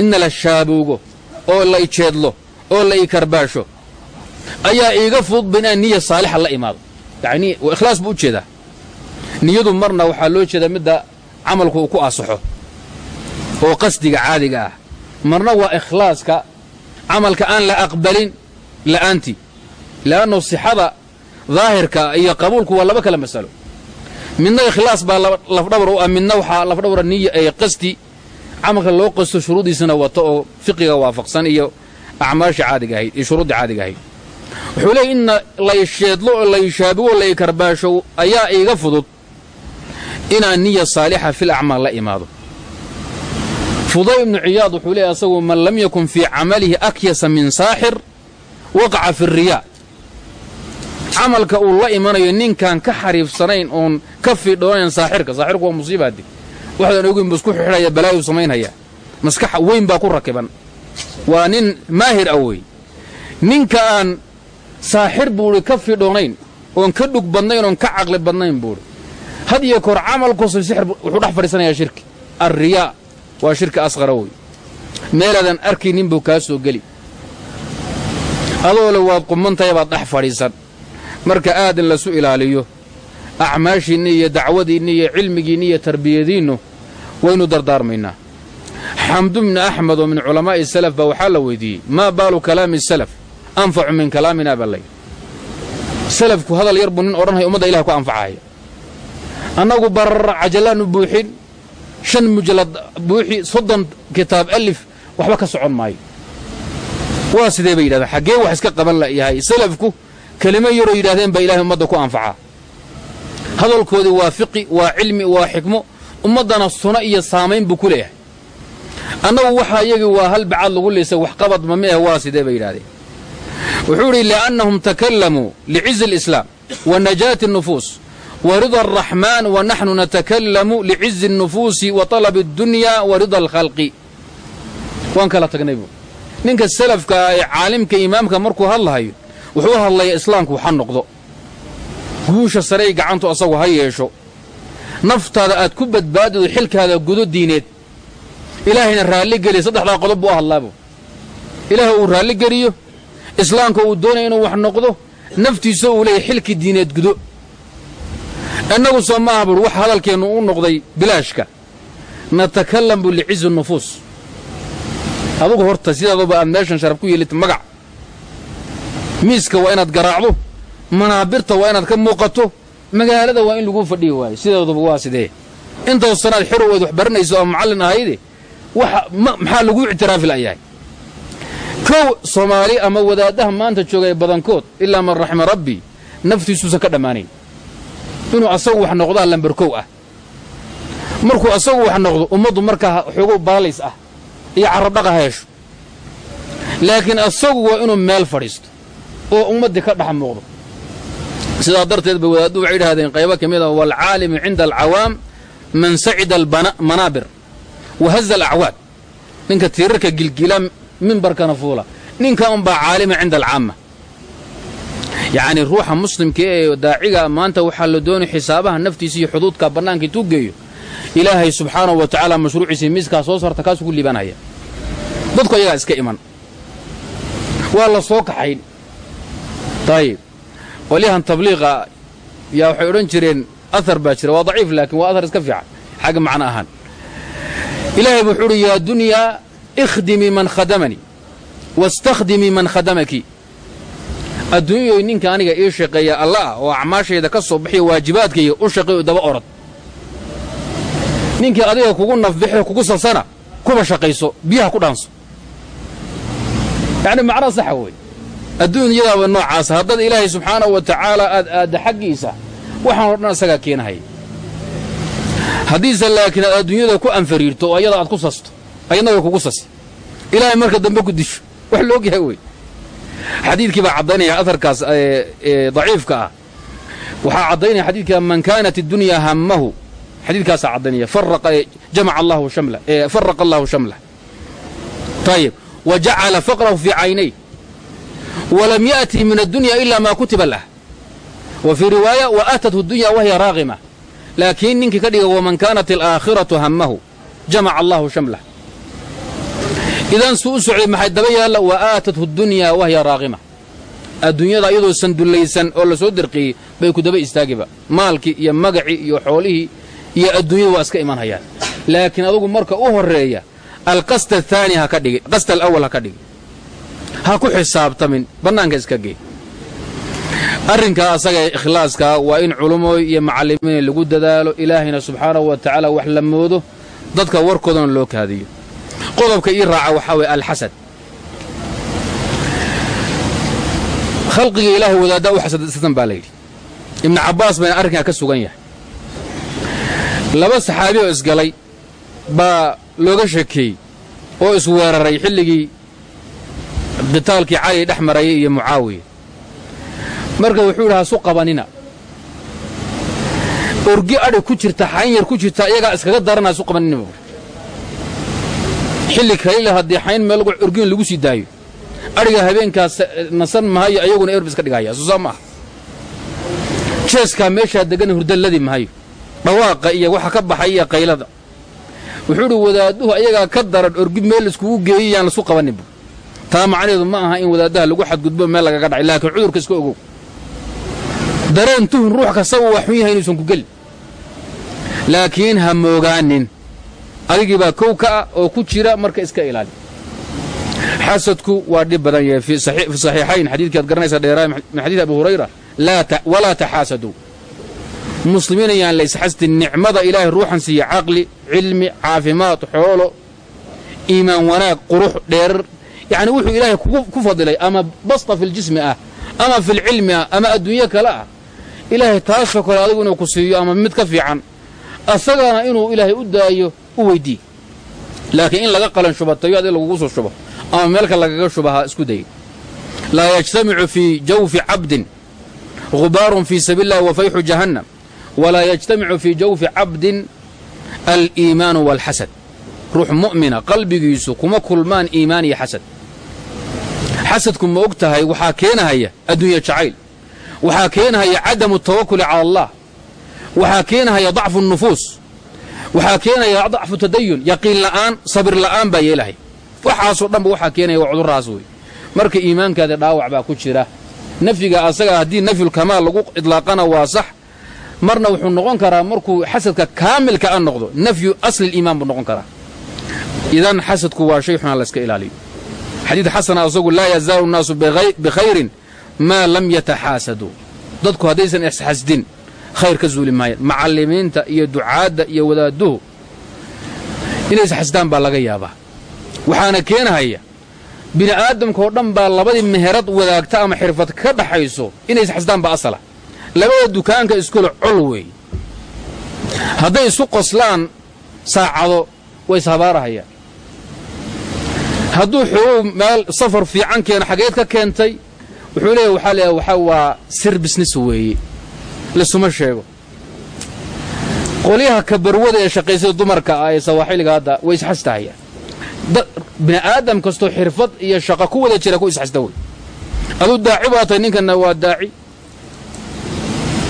inna la shaaboogo oo la ijeedlo oo la karbaasho ayaa iiga fududba inaan niya saalixa la imaado. Yani waa ikhlaas buu u jeedaa. Niyadu marna waxaa loo jeedaa midda camalku uu ku asaxo oo qasdiga caadiga ah. Marna waa ikhlaaska camalka aan la aqbalin la'aantii. Le'annu sixada daahirka iyo qabuulku waa laba kala masalo. Midna ikhlaas baa lafdhabar u ah midna waxaa lafdhabara niya ee qasdi. Camalka loo qasto shuruudiisana wato oo fiqiga waafaqsan iyo acmaasha caadiga ahayd iyo shuruudda caadiga ahayd wuxuu leeyay inna laysheedlo oo layshaabigoo laykarbaasho ayaa iiga fudud inaan niya saalixa fil acmaal la imaado. Fuday ibnu ciyaad wuxuu leeyahy asagu man lam yakun fii camalihi akyasa min saaxir waqaca fi riyaa. Camalka uu la imanayo ninkaan ka xariifsanayn oon ka fiidhoonayn saaxirka saaxirku waa musiibaadi waxdaan ogeyn buu isku xidhaya balaayuu samaynhaya maskax weyn baa ku rakiban. Waa nin maahir ah wey ninka aan saaxir buuhi ka fidhoonayn oon ka dhug badnayn oon ka caqli badnayn buuhi had iyo koor camalkuusa sixir wuxuu dhex fadhiisanayaa shirki. Alriyaa waa shirki asqara wey meelaadan arkaynin buu kaa soo geli. Adoo le waad qumantahay baad dhex fadhiisan. Marka aad in lasu ilaaliyo acmaashiinna iyo dacwadiinna iyo cilmigiinna iyo tarbiyadiinnu waynu dardaarmaynaa. Xamdu bni axmed oo min culamaa'i salaf baa waxaa la weydiiyey maa baalu kalaami salaf anfacu min kalaamina baa lay salafku hadal yar buu nin odhanaya ummadda ilaha ku anfacaya annagu barara cajallaannu buuxin shan mujallad buuxi soddon kitaab alif waxba ka socon maayo. Waa sidee bay yidhahdeen? Xaggee wax iska qaban layahay salafku kelimo yaroo yidhahdeen baa ilahay ummadda ku anfacaa. Hadalkoodii waa fiqi waa cilmi waa xikmo ummaddana suno iyo saamayn buu ku leeyahay. Annagu waxaa iyagii waa hal bacaad lagu liisay waxqabad ma meeh waa sidee bay yidhahdeen wuxuu idhi li'annahum takallamuu licizi alislaam wa najaati الnufuus wa rida الraxmaan wa naxnu natakallamu licizi الnufuusi wa talabi اddunya wa rida alkhalqi waan kala tagnay buu ninka salafka ah ee caalimka imaamka markuu hadlahayo wuxuu u hadlayaa islaamku waxa noqdo guusha sarey gacantu asagu ha yeesho naftaada aad ku badbaadido xilkaada gudo diineed ilaahayna raalli geliya saddexdaa qodob buu u hadlaabuu ilaah uu raalli geliyo islaamka uu doonaya inuu wax noqdo naftiisa uu leeyahy xilkii diineed gudo. Innagu soo ma aha buuhi wax hadalkeennu u noqday bilaashka. Natakalam buu licizi nufuus. Adugu horta sidaaduba aad meeshan sharaf ku yeelita magac. Miiska waa inaad garaacdo manaabirta waa inaad ka muuqato magaalada waa in laguu fadhiyi waayo. Sidaaduba waa sidee? Intaoo sanaad xerow eed wax baranayso oo macallin ahayde waxa maxaa laguu ictiraafi la'yahay kow soomaali ama wadaaddaha maanta joogay badankood ilaa man raxima rabbi naftiisuusan ka dhammaanayn. Inuu asagu wax noqdaa lambar kow ah. Markuu asagu wax noqdo ummaddu markaa xoogow baalays ah iyo carabdhaqa heesho laakiin asagu waa inuu meel fadhiisto oo ummaddii ka dhex muuqdo. Sidaa darteed bay wadaaddu waxay idhahdeen qaybo ka mid a waalcaalimu cinda alcawaam man sacida almanaabir wa haza alacwaad. Ninka tiirarka gilgila mimbarkana fuula. Ninka unbaa caalima cinda alcaama yacnii ruuxa muslimka ee daaciga maanta waxaa la doonay xisaabaha naftiisa iyo xuduudka bannaanka intuu geeyo. Ilaahay subxaanahu wa tacaala mashruuciisa miiskaa soo saarta kaasuu ku liibanaya. Dadku ayagaa iska iman. Waa la soo kaxayn. Ayib qolyahan tabliiqa yaa waxay odhan jireen ahar baa jira waa daciif laakiin waa ahar iska fiican. Xagga macno ahaan. Ilaahay wuxuu uhi yaa dunyaa ikhdimii man khadamanii wastakhdimii man khadamaki adduunyayoy ninka aniga ii shaqeeya alla ah oo acmaashayda ka soo bixiya waajibaadkayga u shaqeeyo daba orod ninkii adiga kugu nafbixo kugu salsana kuba shaqayso biyaha ku dhaanso yacni macno saxa wey adduunyadaaba noocaasa haddaad ilaahay subxaanahu wa tacaala aad aadda xaggiisa waxaan o dhan isagaa keenahaya haddiise laakiin aad adduunyada ku anfariirto oo ayada aad ku sasto ayadna way kugu sasi ilaahay marka dambe ku disho. Wax la ogyahay wey. Xadiidkii baa caddaynaya aharkaas daciifka ah. Waxaa caddaynaya xadiidka man kaanat اdunyaa hammahu. Xadiidkaasaa caddaynaya. Faraqa allahu shamlah ayib wa jacala faqrahu fii caynay walam ya'ti min addunya ila ma kutiba lah. Wa fii riwaaya wa aatathu dunya wahiya raaqima laakiin ninkii ka dhiga waman kaanat alaakhiratu hammahu. Jamaca allahu shamlah idan suu u socday maxay daba yaalla? Wa aatathu dunyaa wahiya raaqima. Adduunyada iyadoo sandullaysan oo la soo dirqiyey bay ku daba istaagiba maalkii iyo magacii iyo xoolihii iyo adduunyada waa iska iman hayaan laakiin adugu marka u horreeya alqasd athaani ha ka dhigi qasd alawal ha ka dhigi ha ku xisaabtamin bannaanka iska gee. Arrinkaa asaga ee ikhlaaskaa in culummooy iyo macallimiin lagu dadaalo ilaahayna subxaanahu wa tacaala wax la moodo dadka warkoodana loo kaadiyo qodobka ii raaca waxaa weeye alxasad. Khalqiga ilaahay wadaaddaa u xasadsan baa layidhi ibnu cabbaas bayna arrinkaa ka sugan yahay. Laba saxaabi oo isgalay baa looga shekeeyey oo isweeraray xilligii qitaalkii cali dhex marayay iyo mucaawiya. Marka wuxuu yidhi hasu qabanina. Orgi adhig ku jirta xayn yar ku jirta iyagaa iskaga darana hasu qabanina. buuri xilli kalila haddii xayn meel orgin lagu sii daayo. Adhiga habeenkaas nasan mahayo ayaguna erbis ka dhigaya. Suusaa ma aha jeeskaa meeshaa degana hurdalladii mahayo dhawaaqa iyo waxa ka baxay iyo qaylada. Wuxuu idhi wadaadduhu ayagaa ka daran orgi meel iskugu geeyey yaan lasu qabanin bu taa macnaheedu ma aha in wadaaddaha lagu xadgudbo meel lagaga dhacay laakiin cudurka iska ogow. Dareen tuhun ruux kastaba waa xun yahay inuusan ku gelin laakiin ha moogaanin adigii baa kow ka ah oo ku jira marka iska ilaali. Xasadku waa dhib badan yahay. Fi saxiixayn xadiidkii ad garanaysa dheeraay min xadiid abi hurayra walaa taxaasaduu muslimiin ayaan la isxasdin nicmada ilaahay ruuxan siiya caqli cilmi caafimaad xoolo iimaan wanaag qurux dheerar yacni wuxuu ilaahay ku fadilay ama basta fi ljismi ah ama fi lcilmi ah ama adduunyo kale ah. Ilaahay taasoo kale adigu inuu ku siiyo ama mid ka fiican. Asagana inuu ilaahay u daayo u weyddiiy laakiin in laga qalan shubatayo adi lagugu soo shubo ama meelka lagaga shubahaa isku dayay laa yajtamicu fii jawfi cabdin gubaarun fii sabiil اllahi wa fayxu jahannam. Walaa yajtamicu fii jawfi cabdin aliimaanu waalxasad ruux mu'mina qalbigiisu kuma kulmaan iimaan iyo xasad xasadku ma og tahay waxaa keenahaya adduunya jacayl. Waxaa keenahaya cadamu tawakuli cala allah. Waxaa keenahaya dacfu nufuus waxaa keenaya dacfu tadayun yaqiin la'aan sabir la'aan baa yeelahay. Waxaasoo dhanba waxaa keenaya waa cudurraas wey marka iimaankaada dhaawac baa ku jira. Nafyiga asaga haddii nafyulkamaal lagu idlaaqana waa sax marna wuxuu noqon karaa markuu xasadka kaamilka a noqdo nafyu asliliimaan buu noqon karaa. Idan xasadku waa shay xunaa layska ilaaliyo xadiid xasana asagu laa yazaalu nnaasu bikhayrin maa lam yataxaasaduu dadku haddaysan isxasdin khayr ka zuuli maayaan macallimiinta iyo ducaadda iyo wadaadduhu inay isxasdaan baa laga yaabaa. Waxaana keenahaya bini aadamkaoo dhan baa labadii meherad wadaagta ama xirfad ka dhaxayso inay isxasdaan baa asala. Labada dukaanka iskule col weey. Hadday isu qoslaan saacado way ishabaarahayaan hadduu xoogow meel safar fiican keeno xageed ka keentay wuxuu leeyahy waxaa leeyahay waxaa waa sir bisnis weeye lasuma sheego. Qolyaha kabarwada ee shaqaysada dumarka ah ee sawaaxiliga hadda way isxastahayaan bini aadam kastoo xirfad iyo shaqo ku wada jira ku isxasta wey. Aduu daaci baa tahay ninkanna waa daaci.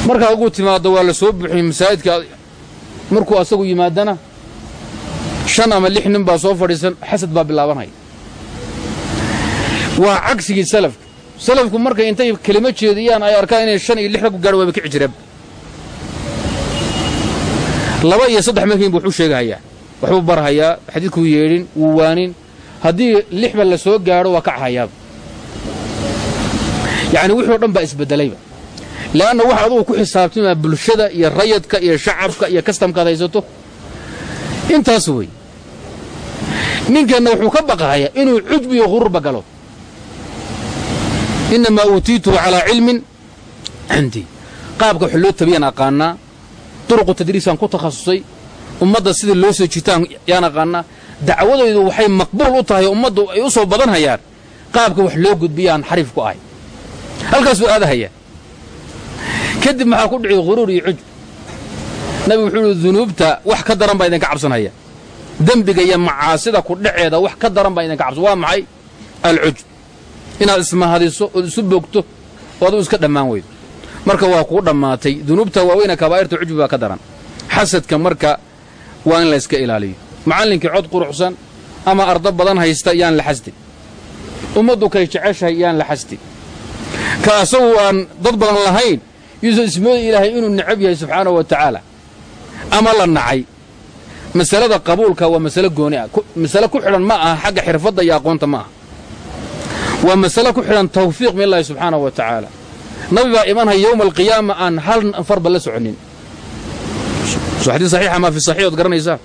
Markaa ugu timaaddo waa la soo buuxiyey masaajidka markuu asagu yimaadana shan ama lix nin baa soo fadhiisan xasad baa bilaabanaya. Waa cagsigii salafka salafku markay intay kelimo jeediyaan ay arkaan inay shan iyo lix rag ku gaadho waaba kici jireen. Laba iyo saddex markiin buu wuxuu sheegahayaa waxbuu barhayaa xadiidkuu yeedhin wuu waanin. Haddii lixba la soo gaadho waa kachayaaba yacni wixii dhan baa isbeddelayba le'anna wax adugu ku xisaabtamaa bulshada iyo rayadka iyo shacabka iyo kastamkaad haysato? Intaas wey ninkanna wuxuu ka baqahayaa inuu cujb iyo hururba galo innamaa uutiituhu calaa cilmin cindii qaabka wax loo tabiyaan aqaanaa duruqu tadriisaan ku takhasusay ummadda sida loo soo jitaan yaan aqaanaa dacwadaydu waxay maqbuul u tahay ummaddu ay u soo badan hayaan qaabka wax loo gudbiyaan xariif ku ahay halkaasuu aadahayaa kadib maxaa ku dhici huruur iyo cujb nabigu wuxuu ihi dunuubta wax ka daran baa idinka cabsanhaya dembiga iyo macaasida ku dhaceeda wax ka daran baa idinka maxay alcujb inaad ismahadiso ood isu bogto oo aduu iska dhammaan weydo marka waa kuu dhammaatay dunuubta waaweyna kabaa'irta cujbi baa ka daran. Xasadka marka waa in layska ilaaliyo. Macallinkii cod quruxsan ama ardo badan haysta yaan la xasdin ummaddu kay jeceshahay yaan la xasdin ka asagu aan dad badan lahayn yuusan ismooda ilaahay inuu necab yahay subxaanahu wa tacaala. Ama la nacay. Masalada qabuulka waa masalo gooni ah. Masale ku xidhan ma aha xagga xirfadda iyo aqoonta ma aha waa masale ku xidhan tawfiiq min illaahi subxaanahu wa tacaala nabi baa imanhaya yowma alqiyaama aan hal farba la soconin. Xadiis saxiixa maa fi saxiix ood garanaysaa?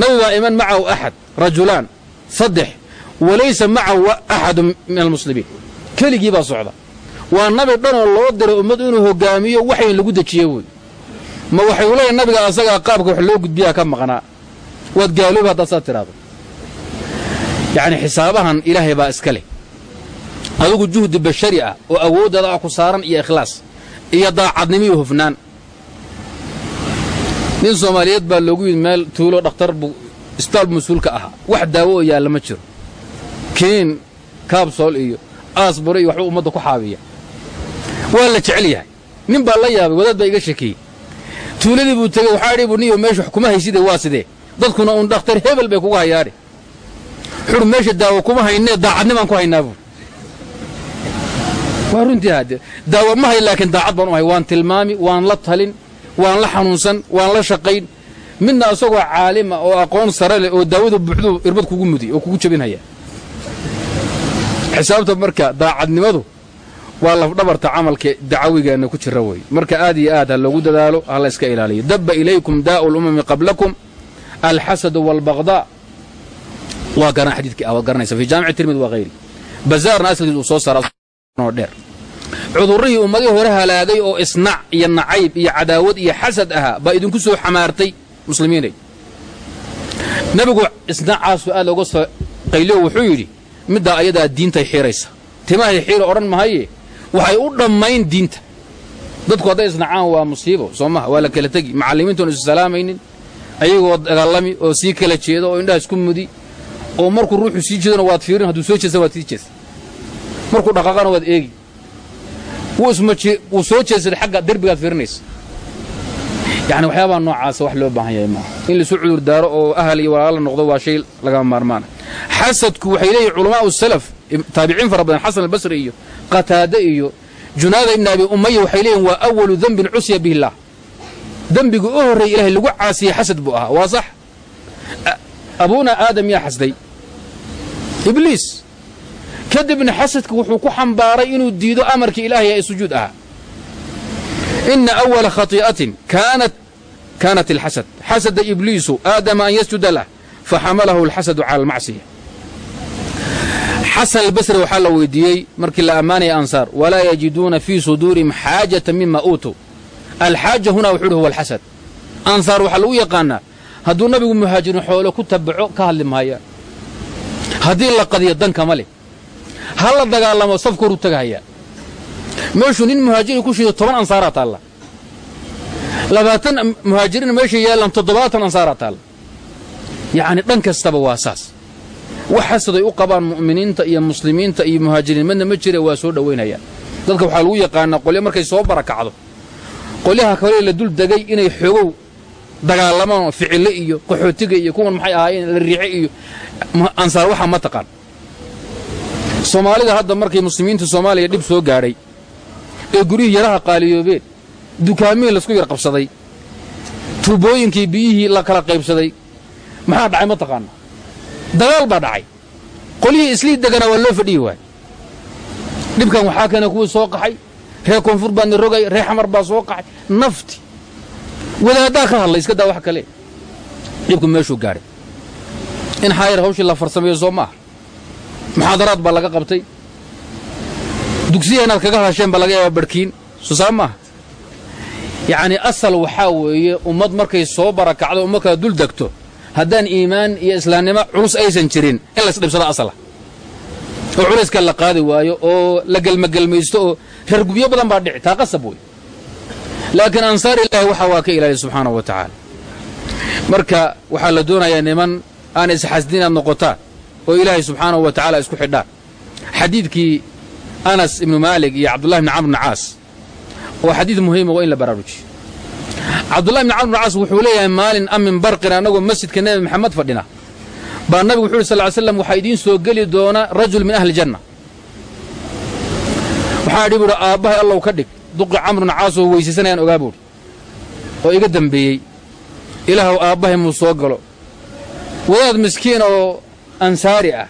Nabi baa iman macahu axad rajulaan saddex walaysa macahu axadu min almuslimiin keligii baa socda. Waa nabi dhanoo loo diray ummaddu inuu hogaamiyo waxayn lagu dejiye wey ma waxay u leeyahay nabiga asagaa qaabka wax loo gudbiyaa ka maqnaa. Waad gaaloobi haddaad saa tidhaahdo yacni xisaabahan ilaahay baa iska leh adigu juhdi bashari ah oo awooddaada ah ku saaran iyo ikhlaas iyo daacadnimo iyo hufnaan. Nin soomaaliyeed baa loogu yimid meel tuulo dhakhtar buu isbitaal mas'uulka ahaa. Wax daawo oo yaalla ma jiro. Kiin kaabsool iyo aasbure iyo waxba ummadda ku xaabiya. Waa la jecel yahay. Nin baa la yaabay wadaad baa iga shakiyey. Tuuladii buu tegey waxaa idhi buu niyo meesha kuma hayside waa sidee? Dadkuna uun dhakhtar hebel bay kuga hayaadhe. Xur meesha daawo kuma haynee daacadnimaan ku haynaa buu waa runtii haddee daawo ma hay laakiin daacad baan u hay waan tilmaami waan la talin waan la xanuunsan waan la shaqayn. Midna isagoo caalima oo aqoon sare leh oo daawadu buuxduu irbad kugu mudi oo kugu jabinhaya xisaabta marka daacadnimadu waa lafdhabarta camalka dacawigeenna ku jira wey marka aad iyo aad ha loogu dadaalo ha la iska ilaaliyo. Dabba ilaykum daa'u lumami qablakum. Alxasadu waalbaqdaa waa garan xadiidkii ah waad garanaysa. Fi jaamici tirmid waa hayri bazaarna asalkiis uu soo saaraa dheer cudurrihii ummadihii hore halaagay oo isnac iyo nacayb iyo cadaawad iyo xasad ahaa baa idinku soo xamaartay muslimiinay. Nebigu isnacaasu aad looga soo qayliyo wuxuu yidhi middaa ayadaa diintay xiiraysa. Timahay xiira odhan mahaye? Waxay u dhammayn diinta. Dadku hadday isnacaan waa musiibo soo maha waa la kala tegi macallimiintoon isu salaamaynin ayagoo dagaalami oo sii kala jeeda oo indhaha isku mudi oo markuu ruuxu sii jeedona waad fiirin hadduu soo jeesta waad sii jeesta markuu dhaqaaqana waad eegi wuu soo jeedsaday xagga derbigaad fiirinaysa yacni waxyaabaha noocaasa wax loo baahan yahay maaha in laisu cudur daaro oo ahal iyo walaala noqdo waa shay lagama maarmaana xasadku waxay leeyihiin culamaa'u salaf taabiciin fara badan xasan albasri iyo qataade iyo junaada ibni abi umaya waxay leeyihiin waa awalu dembin cusya bihi illaah u horreeya ilahay lagu caasiyey xasad buu ahaa. Waa sax. Abuuna aadam yaa xasday. Ibliis kadibna xasadka wuxuu ku xambaaray inuu diido amarkii ilaahay ee sujuud ahaa. Ina awala khatii'atin kaanat alxasad xasada ibliisu aadama an yasjuda lah faxamalahu alxasadu cala almacsiya xasan albasri waxaa la weydiiyey markii la ammaanaya ansaar walaa yajiduuna fii suduurihim xaajata mima uutuu alxaaja hunaa wuxuu uhi huwa alxasad ansaar waxaa lagu yaqaanaa hadduu nabigu muhaajirin xoolo ku tabaco ka hadli maayaan haddii la qadiyo dankama leh ha la dagaalamo safka horu tagahayaa meeshuu nin muhaajiri ku shiido toban ansaaraa taalla. Labaatan muhaajiriin meesha yaallan toddobaatan ansaaraa taalla. Yacni dhan kastaba waa saas. Wax xasaday u qabaan mu'miniinta iyo muslimiinta iyo muhaajiriin madna ma jire waa soo dhowaynayaan dadka waxaa lagu yaqaanaa qolyo markay soo barakacdo. Qolyaha kale la dul degay inay xoogow dagaalamaan oo ficille iyo qaxootiga iyo kuwan maxay ahaayeen la riice iyo ansaar waxaa ma taqaan soomaalida hadda markay muslimiinta soomaaliya dhib soo gaadhay ee guryihii yaraha qaaliyoobeen dukaamihii la isku yar qabsaday tuubooyinkii biyihii la kala qaybsaday maxaa dhacay ma taqaana dagaal baa dhacay. Qolyihii islii deganaa waa loo fadhiyi waay. Dhibkan waxaa keena kuwii soo qaxay reer koonfur baadna rogay reer xamar baa soo qaxay nafti. Wadaaddaa ka hadlay iska daa wax kale. Dhibku meeshuu gaadhay in xaayar hawshii la farsameeyo soo maaha muxaadaraad baa laga qabtay. Dugsiya inaad kaga hadasheen baa laga yaabaa barhkiin soo saa maaha? Yacnii asal waxaa weeye ummad markay soo barakacdo ummad kala dul degto haddaan iimaan iyo islaamnimo culus aysan jirin in laysdhibsado asala. Oo culayska la qaadi waayo oo la gelmagelmaysto oo reergubyo badan baa dhici taa qasab wey laakiin ansaar ilaahi waxaa waa ka ilaaliya subxaanahu wa tacaala. Marka waxaa la doonayaa niman aan isxasdin inaad noqotaan oo ilaahay subxaanahu wa tacaala isku xidhaan xadiidkii anas ibnu maalik iyo cabdullahi bni camr bni caas oo xadiid muhiima waa in la baraarujiyo. Cabdullahi bni camr bni caas wuxuu leeyahay maalin amin barqin annagoo masjidka nebi maxamed fadhina. Baa nabigu wuxu uhi sal ly slam waxaa idiin soo geli doona rajul min ahli janna. Waxaa idhi buuhi aabbahay allow ka dhig duqi camr bni caas oo weysaysanayaan ogaa buuhi oo iga dembeeyey ilaahw aabbahay muu soo galo. Wadaad miskiin oo ansaari ah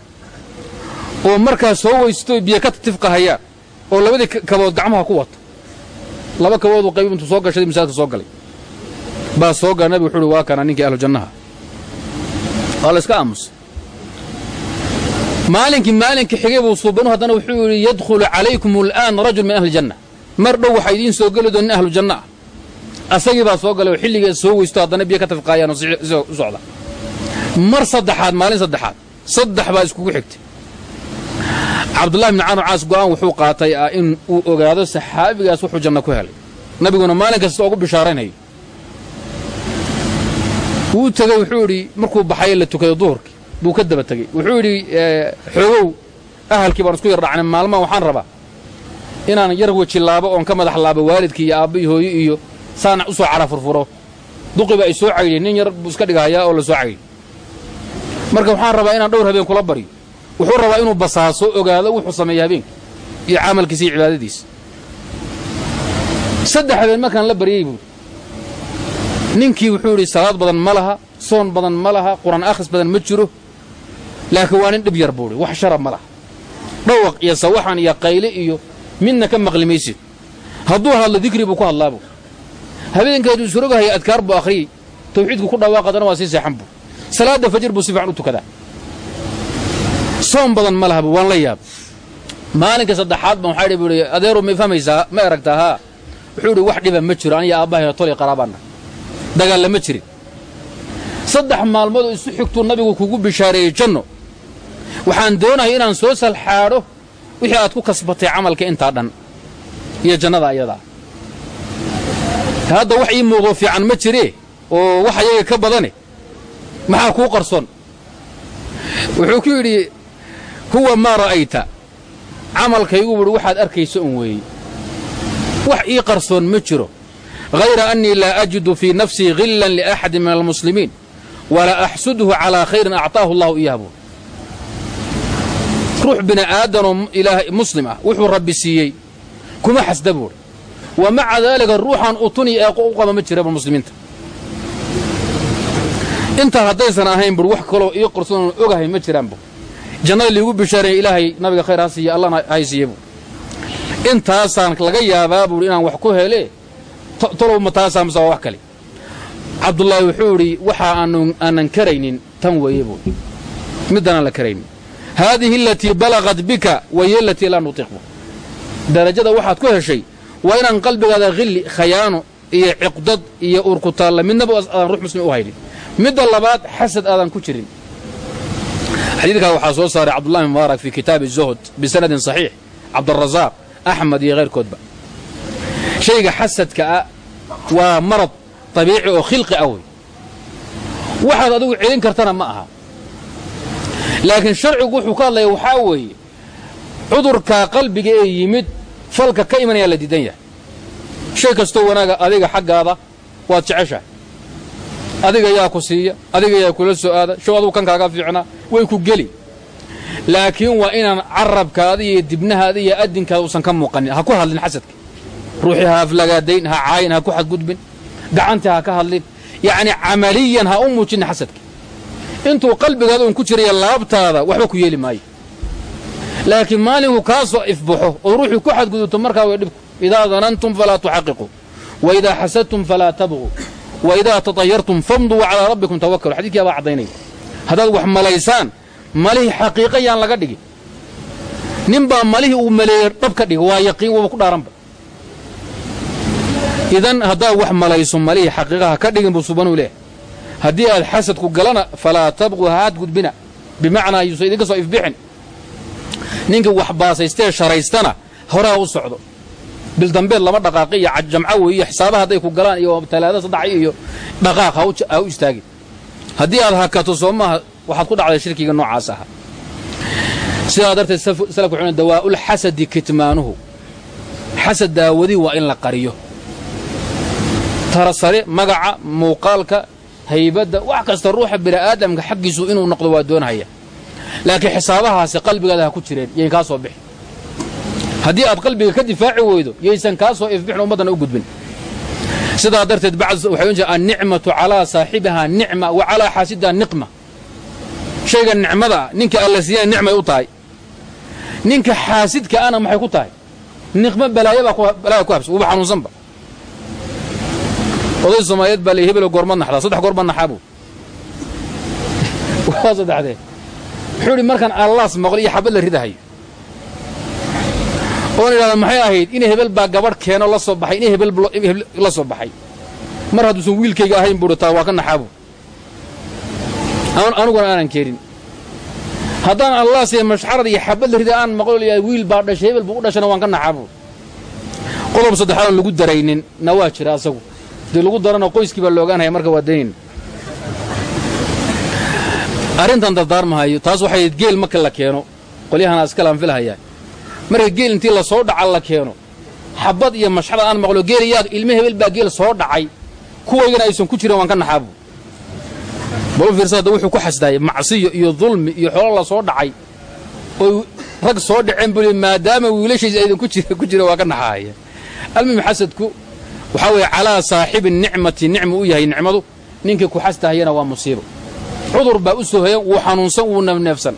oo markaa soo weysto biyo ka tifqahayaan oo labadii kabood gacmaha ku wata laba kabooduu qayb intuu soo gashaday masaajidka soo galay. Baa soo gala nabigu wuxu uhi waa kana ninkii ahlu jannaha waa la iska aamusay. Maalinkii maalinkii xigay buu suubanu haddana wuxuu yidhi yadkhulu calaykum al'aan rajul min ahli janna mar dhow waxaa idiin soo geli doon nin ahlu janna ah asagii baa soo galay oo xilligeed soo weysto haddana biyo ka tafqaayaan oo socda. Mar saddexaad maalin saddexaad saddex baa iskugu xigtay. Cabdullahi bni camr caas go'aan wuxuu qaatay ah in uu ogaado saxaabigaas wuxuu janno ku helay. Nabiguna maalin kasta ugu bishaaraynayo wuu tegey wuxuu idhi markuu baxay la tukaday duhurkii. Buu ka daba tegey. Wuxuu yidhi xoogow ahalkii baan isku yar dhacnay maalmaha waxaan rabaa inaan yar weji laabo oon ka madax laabo waalidkii iyo aabba iyo hooyo iyo saana u soo cara furfuro duqiba ay soo caydhiyey nin yar buu iska dhigahayaa oo la soo caydhiy marka waxaan rabaa inaan dhowr habeen kula baryo wuxuu rabaa inuu basaaso ogaado wuxuu sameeya habeenka iyo camalkiisa iyo cibaadadiisa. Saddex habeen markaan la baryey buui ninkii wuxuu idhi salaad badan ma laha soon badan ma laha qur'aan akhris badan ma jiro. Laakiin waa nin dhib yar buuhi wax shara ma laha. Dhawaq iyo sawaxan iyo qayle iyo midna ka maqli maysid hadduu hadlo dikri buu ku hadlaabu habeenkeedu isrogahaya adkaar buu akhriyey tawxiidku ku dhawaaqadana waa sii seexan buu salaadda fajir buu si fiican u tukadaa. Soon badan ma laha bu waan la yaab. Maalinka saddexaad ba waxaa bu adeeru may fahmaysaa ma aragtaa haa? Wuxuu idhi wax dhiba ma jiro aniya aabbahay tolay qaraabaanna dagaalla ma jirin. Saddex maalmood oo isu xigtuu nabigu kugu bishaareeyey janno. Waxaan doonaya inaan soo salxaadho wixii aad ku kasbatay camalka intaa dhan iyo jannada ayadaa hadda wax ii muuqdo fiican ma jiree oo wax ayaga ka badane maxaa kuu qarsoon? Wuxuu ku yidhi huwa maa ra'ayta? Camalkaygu buhi waxaad arkayso un weeye wax ii qarsoon ma jiro. Hayra annii laa ajidu fii nafsii hillan liaxadin min almuslimiin walaa axsudhu calaa khayrin actaahu allahu iyah buuri ruux bini aadanoo ilaahay muslim ah wuxuu rabbi siiyey. Kuma xasda buuri wa maca daalika ruuxaan utuni eeqo u qaba ma jiraba muslimiinta intaa haddaysan ahayn buuri wax kaloo ii qarsoon ogahay ma jiraan bu jannada liigu bishaareeye ilaahay nabiga khayr ha siiye allana haysiiye buuri intaasaan laga yaabaa buuri inaan wax ku hele tolow ma taasaa mase waa wax kale. Cabdullaahi wuxuu idhi waxa aanan karaynin tan weeye buuri middanaan la karaynin. Haadihi alatii balaqat bika wahiy alatii laa nutiqbu darajada waxaad ku heshay waa inaan qalbigaada khilli khayaano iyo ciqdad iyo urkutaalla midnaba aadan ruux muslim u haynin midda labaad xasad aadan ku jirin. Xadiidkaa waxaa soo saaray cabdullahi mubaarak fii kitaabi zuhd bisanadin saxiix cabdarasaaq axmed iyo hayrkoodba shayga xasadka ah waa marad dabiici oo khilqi ah wey. Waxaad adigu celin kartana ma aha. Laakiin sharcigu wuxuu ka hadlaya waxaa weeye cudurka qalbiga ee yimid falka ka imanayaa la diidan yahay. Shay kastoo wanaaga adiga xaggaada waad jeceshahay adiga yaa ku siiya adiga yaa kula soo aada show adugu kan kaaga fiicnaa way ku geli. Laakiin waa inaan carabkaada iyo dibnahaada iyo addinkaada uusan ka muuqanin ha ku hadlin xasadka ruuxii ha aflagaadayn ha caayin ha ku xadgudbin gacantii ha ka hadlin. Yacni camaliyan ha u muujinna xasadka intuu qalbigaada un ku jiraya laabtaada waxba ku yeeli maayo. Laakiin maalinku kaa soo oo ruuxii ku xadgudubto markaa way dhibku idaa danantum falaa tuxaqiquu wa idaa xasadtum falaa tabquu wa idaa tatayartum famduu calaa rabbikum tawakalu xadidkii baa caddaynaya haddaad wax malaysaan malihii xaqiiqa yaan laga dhigin nin baa malihii uu maleeyey dhab ka dhiga waa yaqiin waba ku dhaaranba idan haddaad wax malayso malihii xaqiiqaha ka dhigin buu subanuu leehay haddii aad xasadku galana falaa tabquu haad gudbina bimacnaa yuusa idinka soo ifbixin ninka wax baasaystee sharaystana horaa u socdo bildambeed lama dhaqaaqi iyo jamco wey iyo xisaabaha hadday ku galaan iyo talaada saddex iyo dhaqaaq ha u istaagin. Haddii aad hakato soo maaha waxaad ku dhacday shirkiga noocaas ahaa sidaa darteed salafku wuxuu dawaa'ul xasadi kitmaanuhu. Xasad daawadii waa in la qariyo. Tarasare magaca muuqaalka haybadda wax kasta ruuxa bini'aadamka xaggiisu inuu noqdo waa doonhaya laakiin xisaabahaasi qalbigaada ha ku jireen yayn kaa soo bixin haddii aad qalbiga ka difaaci weydo yaysan kaa soo ifbixin ummaddana u gudbin. Sidaa darteed waxay annicmatu calaa saaxibihaa nicma wa calaa xaasidihaa niqma. Shayga nicmada ninka alla siiyana nicmay u tahay. Ninka xaasidka ana maxay ku tahay? Niqmo balaayabaa balaaya ku habsa wuba xanuunsanba. Oday soomaaliyeed baa la hebelo goorma naxdaa saddex goorma naxaabu waa saddexdee. Wuxuu idhi markaan allaas maqlo iyo xabad la ridahayo oon idhahda maxay ahayd in hebel baa gabadh keeno la soo baxay in hebel la soo baxay. Mar hadduusan wiilkayga ahayn buuhi taa waa ka naxaabu aniguna aanan keenin haddaan allaas iyo mashxarad iyo xabad rida aan maqlo layahay wiil baa dhashay hebel buu u dhashana waan ka naxaabu qodob saddexaad lagu daraynin na waa jira asagu. Dee lagu darana qoyskii baa loogaanhaya marka waa daynin arrintan dardaarmahayo taas waxay geel marka la keeno. Qolyahana iskalaan filhayaa marka geel intii la soo dhaca la keeno. Xabad iyo mashxarad aan maqlo geel iyaa ilme hebel baa geel soo dhacay. Kuwaygana aysan ku jirin waan ka naxaabu balu fiirsa hadda wuxuu ku xasdaayay macsiyo iyo dulmi iyo xoolo la soo dhacay. Oy rag soo dhaceen buli maadaama wiilashiisa aydan ku jira waa ka naxaahaya almim xasadku waxaa weeye calaa saaxibi nicmati nicmu u yahay nicmadu. Ninkii ku xastahayana waa musiibo. Cudur baa u soo hoyan wuu xanuunsan wuu neefneefsan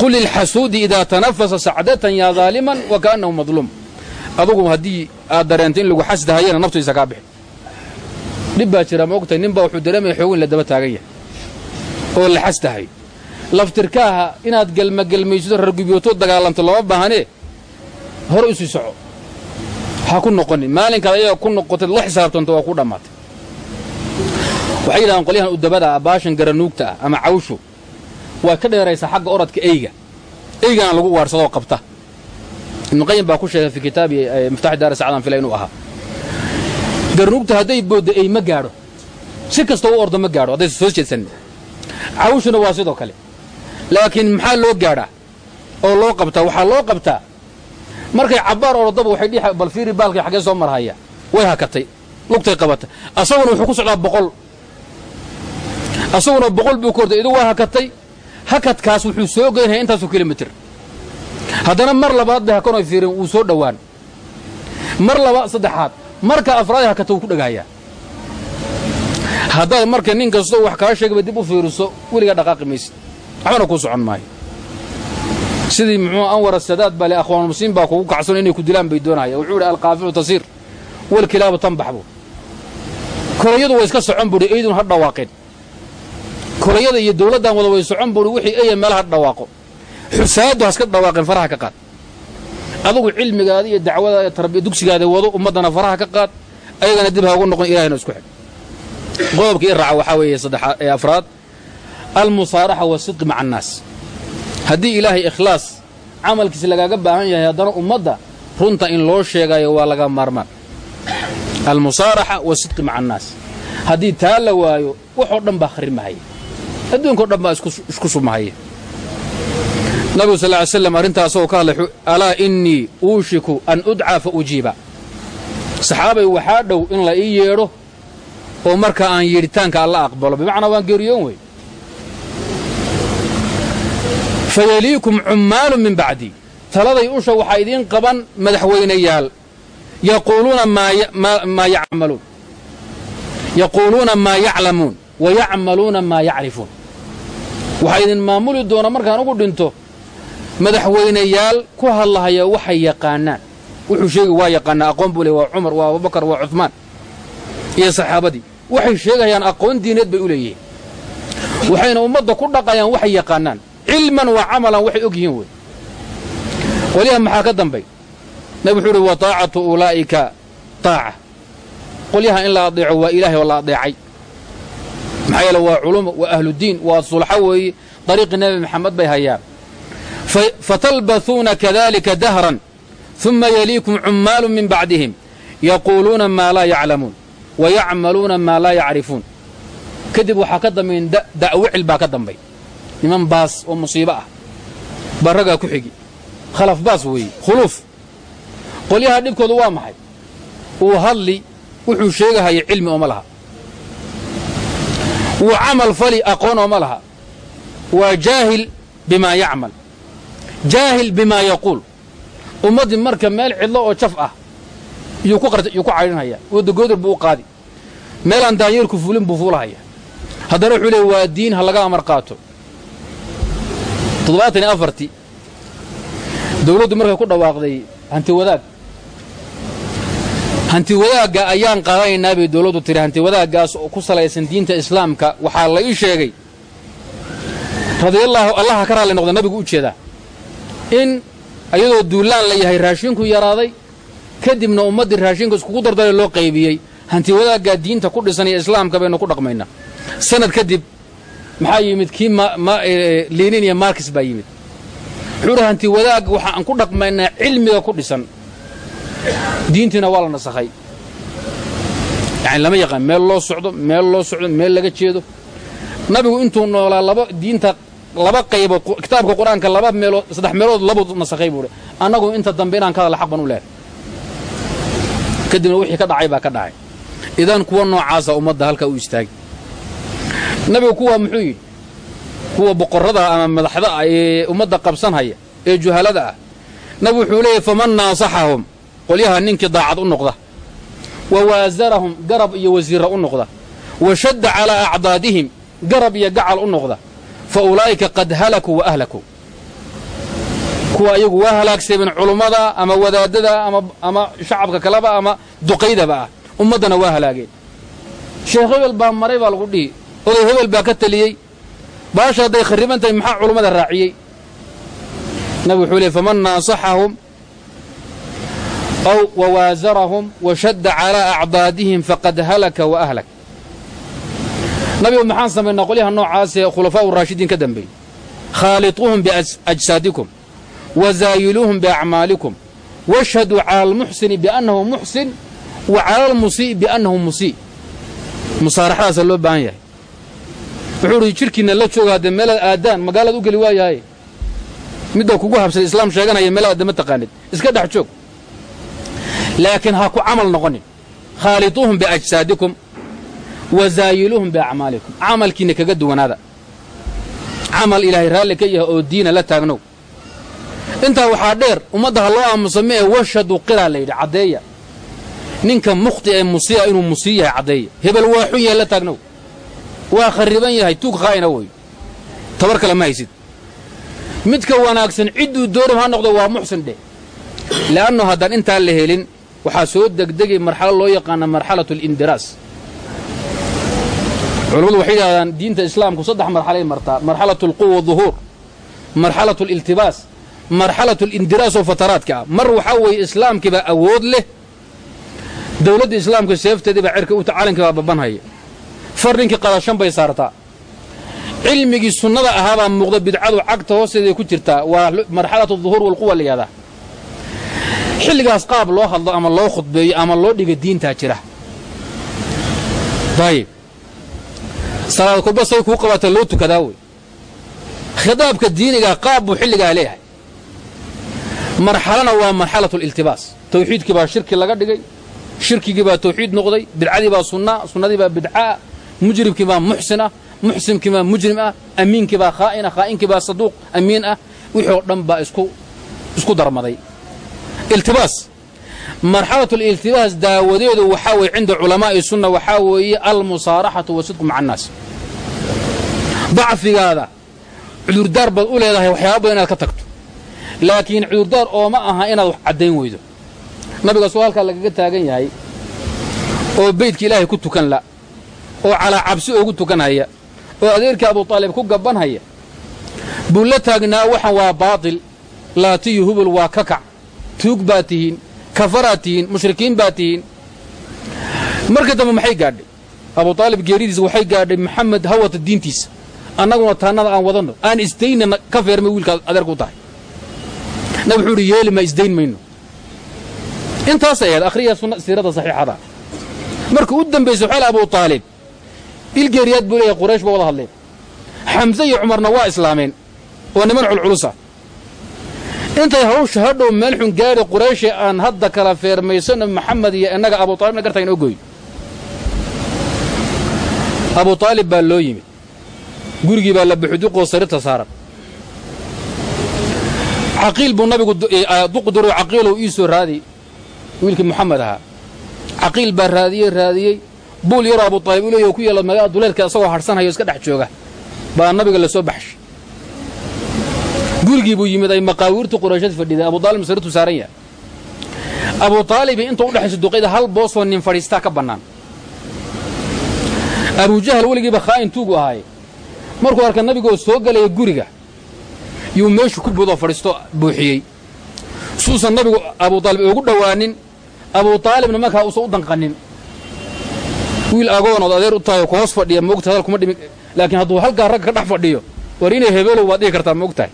qul lilxasuudi idaa tanafasa sacdatan yaa daaliman wa kaannahu madluum adugu haddii aad dareento in lagu xasdahayana naftiisa kaa bixi dhib baa jira ma ogtahay nin baa wuxuu dareemaya xoogin la daba taagan yahay oo la xastahayo laftirkaaha inaad gelmagelmaysato rargubyootoo dagaalanto lama baahanee hore u sii soco ha ku noqonin maalinkaad ayaga ku noqotay la xisaabtanto waa ku dhammaatay waxay yidhahdaan ah ah waa ka dheeraysaa xagga oradka eyga. Eygana lagu ugaadhsadoo qabta. Ibnuqayim baa ku sheegay fii kitaabi miftaxi daari sacdan fila inuu ahaa. Garanuugta hadday booddo ey ma gaadho. Si kasta u ordo ma gaadho haddaysa soo jeedsanin cawshuna waa sidoo kale. Laakiin maxaa loo gaadhaa oo loo qabtaa waxaa loo qabtaa markay cabbaar orodaba waxay dhixa bal fiiri baalkay xaggee soo marhaya. Way hakatay. Lugtay qabatay. Asaguna wuxuu ku socdaa boqol. Asaguna boqol buu ku hortay. Idu waa hakatay hakadkaas wuxuu soo geynaya intaasoo kilomitir haddana mar labaad bay hakanoy fiirin wuu soo dhowaan. Mar labaad saddexaad marka afraad hakata wuu ku dhegaayaa haddaad marka nin kastoo wax kaa sheegaba dib u fiiriso weligaa dhaqaaqi maysid. Waxbana kuu socon maayo. Sidii muxuu anwar sadaad baa le akhwaanulmuslimiin baa kugu kacsan inay ku dilaan bay doonahaya wuxuu idhi alqaaficu tasiir walkilaabu tanbaxbu. Korayadu way iska socon buuhi eydun ha dhawaaqeen korayada iyo dawladdan wada way socon buuhi wixii eya meelaha dhawaaqo. Xusaadu haska dhawaaqeen faraha ka qaad. Adugu cilmigaada iyo dacwadaada tarbiya dugsigaada wado ummaddana faraha ka qaad ayagana dib haugu noqon ilahayna isku xidh qodobka i raaca waxaa weeye saddexaad afraad almusaaraxa wasidqi maca annaas. Haddii ilaahay ikhlaas camalkiisa lagaaga baahan yahay haddana ummadda runta in loo sheegayo waa laga maarmaan. Almusaaraxa wasidqi maca annaas. Haddii taa la waayo waxoo dhan baa kharimahaya adduunkao dhan baa isku sumahaya nabigu sal ly slam arrintaasoo ka hadlay alaa innii uushiku an udcaa fa ujiiba. Saxaabay waxaa dhow in la ii yeedho oo marka aan yeedhitaanka alla aqbalo. Bimacnaa waan geeriyoon wey. Fayaliikum cummaalun min bacdii taladay usha waxaa idiin qaban madaxweynayaal. Yaquuluuna maa yaclamuun wa yacmaluuna maa yacrifuun waxaa idin maamuli doona markaan ugu dhinto madaxweynayaal ku hadlahaya waxay yaqaanaan. Wuxuu sheegi waa yaqaanaa aqoon buu le waa cumar waa abubakar waa cumaan iyo saxaabadii. Waxay sheegayaan aqoon diineed bay u leeyihiin. Waxayna ummadda ku dhaqayaan waxay yaqaanaan cilman wa camalan waxay og yihiin wey. Qolyaha maxaa ka dambay nabi wuxuu uhi wa taacatu ulaa'ika taaca. Qolyaha in la adeeco waa ilaahay oo la adeecay maxaa yeele waa culumo waa ahludiin waa sulxo weeye dariiqii nebi maxamed bay hayaan. Fatalbathuuna kadalika dahran ثuma yaliikum cummaalu min bacdihim yaquuluuna maa laa yaclamuun wa yacmaluuna maa laa yacrifuun. Kadib waxaa ka dambayn da'wicil baa ka dambay niman baas oo musiibo ah baa raggaa ku xigi. Khalaf baas weeye khuluuf. Qolyaha dhibkoodu waa maxay? Uu hadli wuxuu sheegahaya cilmi ooma laha wuu camal fali aqoon ooma laha. Waa jaahil bimaa yacmal. Jaahil bimaa yaquul. Ummaddii marka meel cidlo oo jaf ah yuu ku caydhinhayaa wadagoodir buu u qaadi. Meelaan daanyeerku fuulin buu fuulahaya. Haddana wuxuu leey waa diin ha laga amar qaato. Dawladdu markay ku dhawaaqday hanti wadaag hanti wadaagga ayaan qaadanaynaa bay dawladdu tiri hanti wadaaggaas oo ku salaysan diinta islaamka waxaa la ii sheegay. Radiyallaahu allaha ka raalli noqda nabigu u jeedaa in ayadoo duullaan la yahay raashinku yaraaday kadibna ummaddii raashinka iskugu dardare loo qaybiyey hanti wadaaggaa diinta ku dhisan iyo islaamka baynu ku dhaqmaynaa. Sanad kadib maxaa yimid? Kii liinin iyo markis baa yimid. Wuxuu uhi hanti wadaag waxaan ku dhaqmaynaa cilmiga ku dhisan diintiina waa la nasakhay. Yani lama yaqaan meel loo socdo meel loo socdo meel laga jeedo. Nabigu intuu noolaa laba diinta laba qaybood kitaabka qur'aanka laba meelood saddex meelood labuu nasakhay buuhi annagu inta dambe inaan ka hadla xaq ban u leehay kadibna wixii ka dhacay baa ka dhacay. Idan kuwa noocaasa ummadda halkaa u istaagi nabigu kuwa muxuu yidhi? Kuwa boqorrada ama madaxda ah ee ummadda qabsanhaya ee juhalada ah. Nabigu wuxuu leeyahy faman naasaxahum qolyaha ninkii daacad u noqda. Wa waasarahum garab iyo wasiirra u noqda. Wa shadda calaa acdaadihim garab iyo gacal u noqda. Fa ulaa'ika qad halakuu wa ahlakuu kuwa ayagu waa halaagsameen culummada ama wadaadada ama shacabka kaleba ama duqaydaba ah. Ummaddana waa halaageen. Sheekh hebel baa maray baa lagu dhihi. Oday hebel baa ka taliyey. Baasha hadday kharriban tahay maxaa culummada raaciyey? Nabig wuxuu leey faman naasaxahum aw wawaasarahum wa shadda calaa acdaadihim faqad halaka wa ahlak nabigu maxaan samaynaa qolyaha noocaasee khulafaa'u raashidiin ka dambeeyey khaaliطuuhum biajsaadikum wazaayiluuhum biacmaalikum washhaduu cala almuxsini biannahu muxsin wa cala almusii biannahu musii musaaraxadaasa loo baahan yahay wuxuu idhi jidhkiinna la jooga haddee meelaad aadaan magaalaad u geli waayahay midda kugu habsaday islaam sheeganaya meelaad aadama taqaanid iska dhex joog laakiin ha ku camal noqonin khaaliطuuhum biajsaadikum wa zaayiluuhum biacmaalikum camalkiinna kaga duwanaada camal ilaahay raalli ka yahay oo diina la taagnow intaa waxaa dheer ummadda ha loo aamusa mee washadu qiraa layidhi caddeeya ninka mukhti ee musii'a inuu musii yahay caddeeya hebel waa xun yahay la taagnow waa kharriban yahay tuug khaa'ina wey tabar kale ma haysid midka wanaagsan cidduu doonab ha noqdo waa muxsin dheh le'annu haddaan intaan la helin waxaa soo degdegay marxalo loo yaqaana marxalatu alindiraas culammadu waxay yidhahdaan diinta islaamku saddex marxalay martaa marxalatu alquwa duhuur marxalatu aliltibaas marxalatu alindiraas oo fataraadka ah. Mar waxaa weeye islaamkiibaa awood leh dawladda islaamka seefteedii baa cerka uta calankii baa babanhaya. Far ninkii qadashan bay saartaa. Cilmigii sunnada ahaabaa muuqda bidcadu cagta hoosteeday ku jirtaa. Waa marxalatu duhuur walquwa la xilligaas qaab loo hadlo ama loo khudbeeyo ama loo dhiga diintaa jira. Dayib. Salaad kulba say kuu qabaata loo tukadaa wey. Khitaabka diinigaa qaab buu xilligaa leeyahay. Marxalana waa marxalatu aliltibaas tawxiidkii baa shirki laga dhigay shirkigii baa tawxiid noqday bidcadii baa sunnaa sunnadii baa bidcaah mujrimkii baa muxsin ah muxsimkii baa mujrim ah amiinkii baa khaa'ina khaa'inkii baa saduuq amiin ah wixii dhan baa isku darmaday iltibaas. Marxalat liltibaas daawadeedu waxaa weye cinda culamaa'i sunna waxaa weeye almusaaraxatu wasidqu maca annaas. Dacfigaada cudurdaar baad u leedahay waxyaaba badan inaad ka tagto. Laakiin cudurdaar ooma aha inaad wax caddayn weydo. Nabiga soo halkaa lagaga taagan yahay oo beydka ilaahay ku tukan la oo calaa cabsi oogu tukanhaya oo adeerkii abu taalib ku gabbanhaya buu la taagnaa waxan waa baatil laatiyo hubul waa ka kac tuug baad tihiin kafaraad tihiin mushrikiin baad tihiin. Marka dambe maxay gaadhay? Abu taalib geeridiisa waxay gaadhay maxamed hawata diintiisa. Annaguna taannada aan wadanno aan isdaynna ka feermay wiilkaad adeerku tahay. Nab wuxuu idhi yeeli ma isdayn mayno. Intaasay ahayd akhriya sunna siirada saxiixada. Marka u dambaysa waxaa la abu taalib ilgeeriyaad buu leeyahay quraysh ba wada hadleen xamse iyo cumarna waa islaameen oo niman culculusa intay hawsha hadhow meel xun gaadhi qurayshe aan hadda kala feermaysano maxamed iyo innaga abu taalibna gartaa inoo abu taalib baa loo yimid. Gurigii baa la buxuduqoo sarirta saaran caqiil buu nabigu duqdiro caqiilow ii soo raadiy wiilkii moxamed ahaa. Caqiil baa raadiyey raadiyey. Buul yaroo abu taalib u leeyaho ku yaalla magaalada duleedka isagoo hadhsanhayo iska dhex jooga. Baa nabiga la soo baxshay gurigii buu yimid ay maqaawiirtu qurayshad fadhiday abu taalib sarirtu saaran yahay. Abu taalibi inta u dhexaysa duqayda hal boosoo nin fadhiistaa ka bannaan. Abujahal weligiiba khaa'in tuugu ahaaye markuu arka nabigoo soo galaya guriga yuu meeshu ku budoo fadhiisto buuxiyey. Suusan nabigu abu taalib oogu dhowaanin abu taalibna markaa uusan u danqanin. Wiil agoonood adeer u tahay ku hoos fadhiya moogta hadal kuma dhimi. Laakiin hadduu halkaa ragga ka dhex fadhiyo war inay hebeelow waad dhihi kartaa moogtahay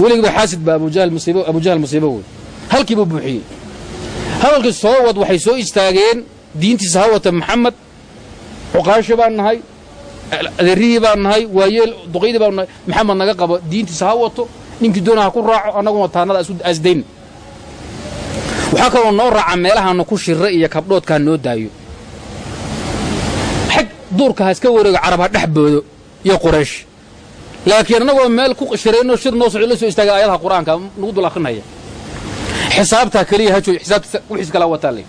weligiiba xaasid baa abujahal musiibo wey halkii buu buuxiyey. Hadalkii soo wad waxay soo istaageen diintiisa ha wata maxamed cuqaashi baan nahay adeerihii baan nahay waayeel duqaydii baan nahay. Maxamed naga qabo diintiisa ha wato ninkii doona ha ku raaco annaguna taannada asdayn. Waxaa kaloo noo raaca meelahaanu ku shirra iyo kabdhoodkaa noo daayo. Xag duurka ha iska wareego carab ha dhex laakiin annagoo meel ku shirayno shir noo socdo la soo istaaga aayadaha qur'aanka nagu dul akhrinaya xisaabtaa keliya ha jooy xisaabta wixiis kala wataa leh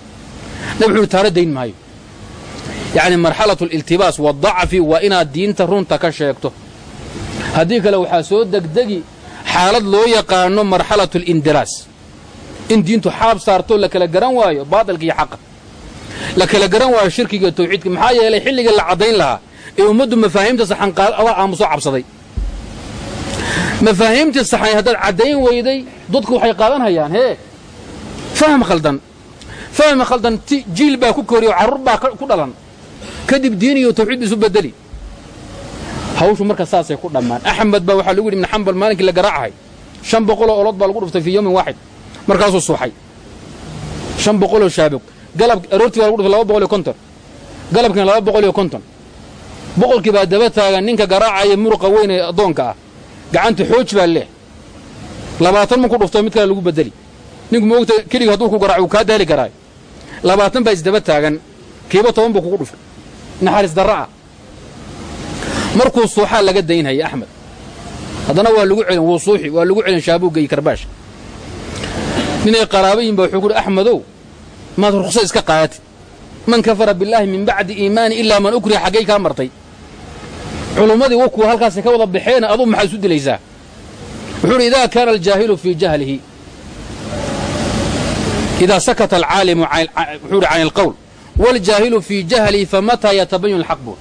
nabi wuxuu taana dayn maayo. Yacni marxalatu aliltibaas waadacfi waa inaad diinta runta ka sheegto. Haddii kale waxaa soo degdegi xaalad loo yaqaano marxalatu alindiraas in diintu xaab saarto la kala garan waayo baatilka iyo xaqa. La kala garan waayo shirkiga tawxiidka maxaa yeelay xilligii la caddayn lahaa ee ummaddu mafaahiimta saxan adaa aamusoo cabsaday mafaahiimtii saxan haddaad caddayn weyday dadku waxay qaadanhayaan hee? Faham khaldan. Faham khaldan jiil baa ku koriyo carruur baa ku dhalan. Kadib diin iyo tawxiid isu bedeli hawshu marka saasay ku dhammaan. Axmed baa waxaa lagu yidhi ibn xambal maalinkii la garaacahay shan boqoloo olood baa lagu dhuftay fii yowmin waaxid. Markaasuu suuxay. Shan boqoloo shaabog galab aroortii baa lagu dhuftay laba boqol iyo konton. Galabkiina laba boqol iyo konton. Boqolkii baa daba taagan ninka garaacaya muruqa weyn ee addoonka ah gacanta xooj baa leeh labaatan markuu dhufto mid kale lagu bedeli. Ninku moogta keliga hadduu ku garaaco wuu kaa daali karaayo labaatan baa isdaba taagan. Kiiba toban buu kugu dhufay naxariis darra ah. Markuu suuxaa laga daynhaya axmed haddana waa lagu celin wuu suuxi waa lagu celin shaabuugga iyo karbaasha ninay qaraabayin ba wuxuu ku uhi axmedow maad ruqsa iska qaadati. Man kafara billaahi min bacdi iimaani ilaa man ukriha xaggay kaa martay culummadii wa kuwa halkaasay ka wada baxeena aduu maxaad isu dilaysaa? Wuxuu uhi idaa kaana aljaahilu fii jahlihi. Idaa sakata alcaalimu wuxuu uhi can alqowl waاljaahilu fii jahlihi famataa yatabayun alxaq buur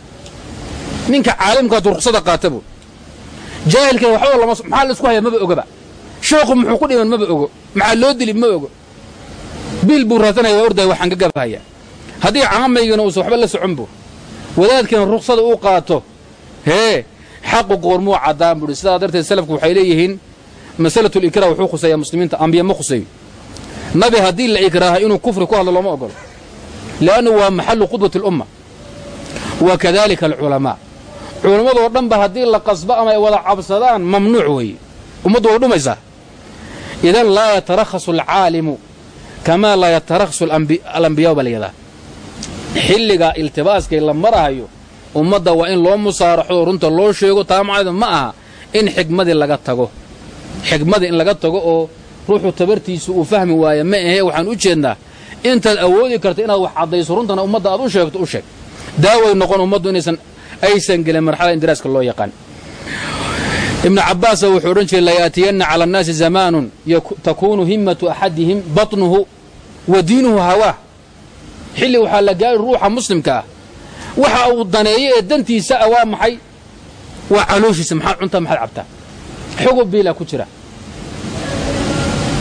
ninka caalimka hadduu ruqsada qaata buur jaahilkana waxba maxaa la isku hayaa maba ogaba sheekhu muxuu ku dhiman maba ogo. Maxaa loo dili ma ogo. Biil buu raasanaya waa ordaya waxaan ka gabahaya. Haddii caamaygana uusan waxba la socon buur wadaadkiina ruqsada uu qaato hee xaqu goormuu caddaan buuhi sidaa darteed salafku waxay leeyihiin masalatu likrah wuxuu khuseeyaa muslimiinta ambiya ma khuseeyo nabi haddii la ikraaha inuu kufri ku hadlo looma ogolo. Li'annu waa maxallu qudwati alumma wa kadalika alculamaa. Culammadoo dhanba haddii la qasbo ama ay wada cabsadaan mamnuuc weeye ummaddu way dhumaysaa idan laa yatarakhasu alcaalimu kamaa laa yatarakhasu alambiyaa baa layadaa xilliga iltibaaskay la marahayo ummadda waa in loo musaaraxo runta loo sheego taa macaydu ma aha in xigmadii laga tago. Xigmadii in laga tago oo ruuxu tabartiisu uu fahmi waaya ma ahe waxaan u jeednaa intaad awoodi karta inaad wax caddayso runtana ummadda aad u sheegto u sheeg. Daaway noqon ummaddu inaysan aysan gelin marxalada indiraaska loo yaqaan. Ibnu cabbaasa wuxuu odhan jiray layaatiyanna cala annaasi zamaanun takuunu himmatu axadihim batnuhu wa diinuhu hawaah xilli waxaa la gaari ruuxa muslimka ah waxa uu daneeyo ee dantiisa ah waa maxay? Waa calooshiisa maxaad cuntaa maxaad cabtaa biilaa ku jira.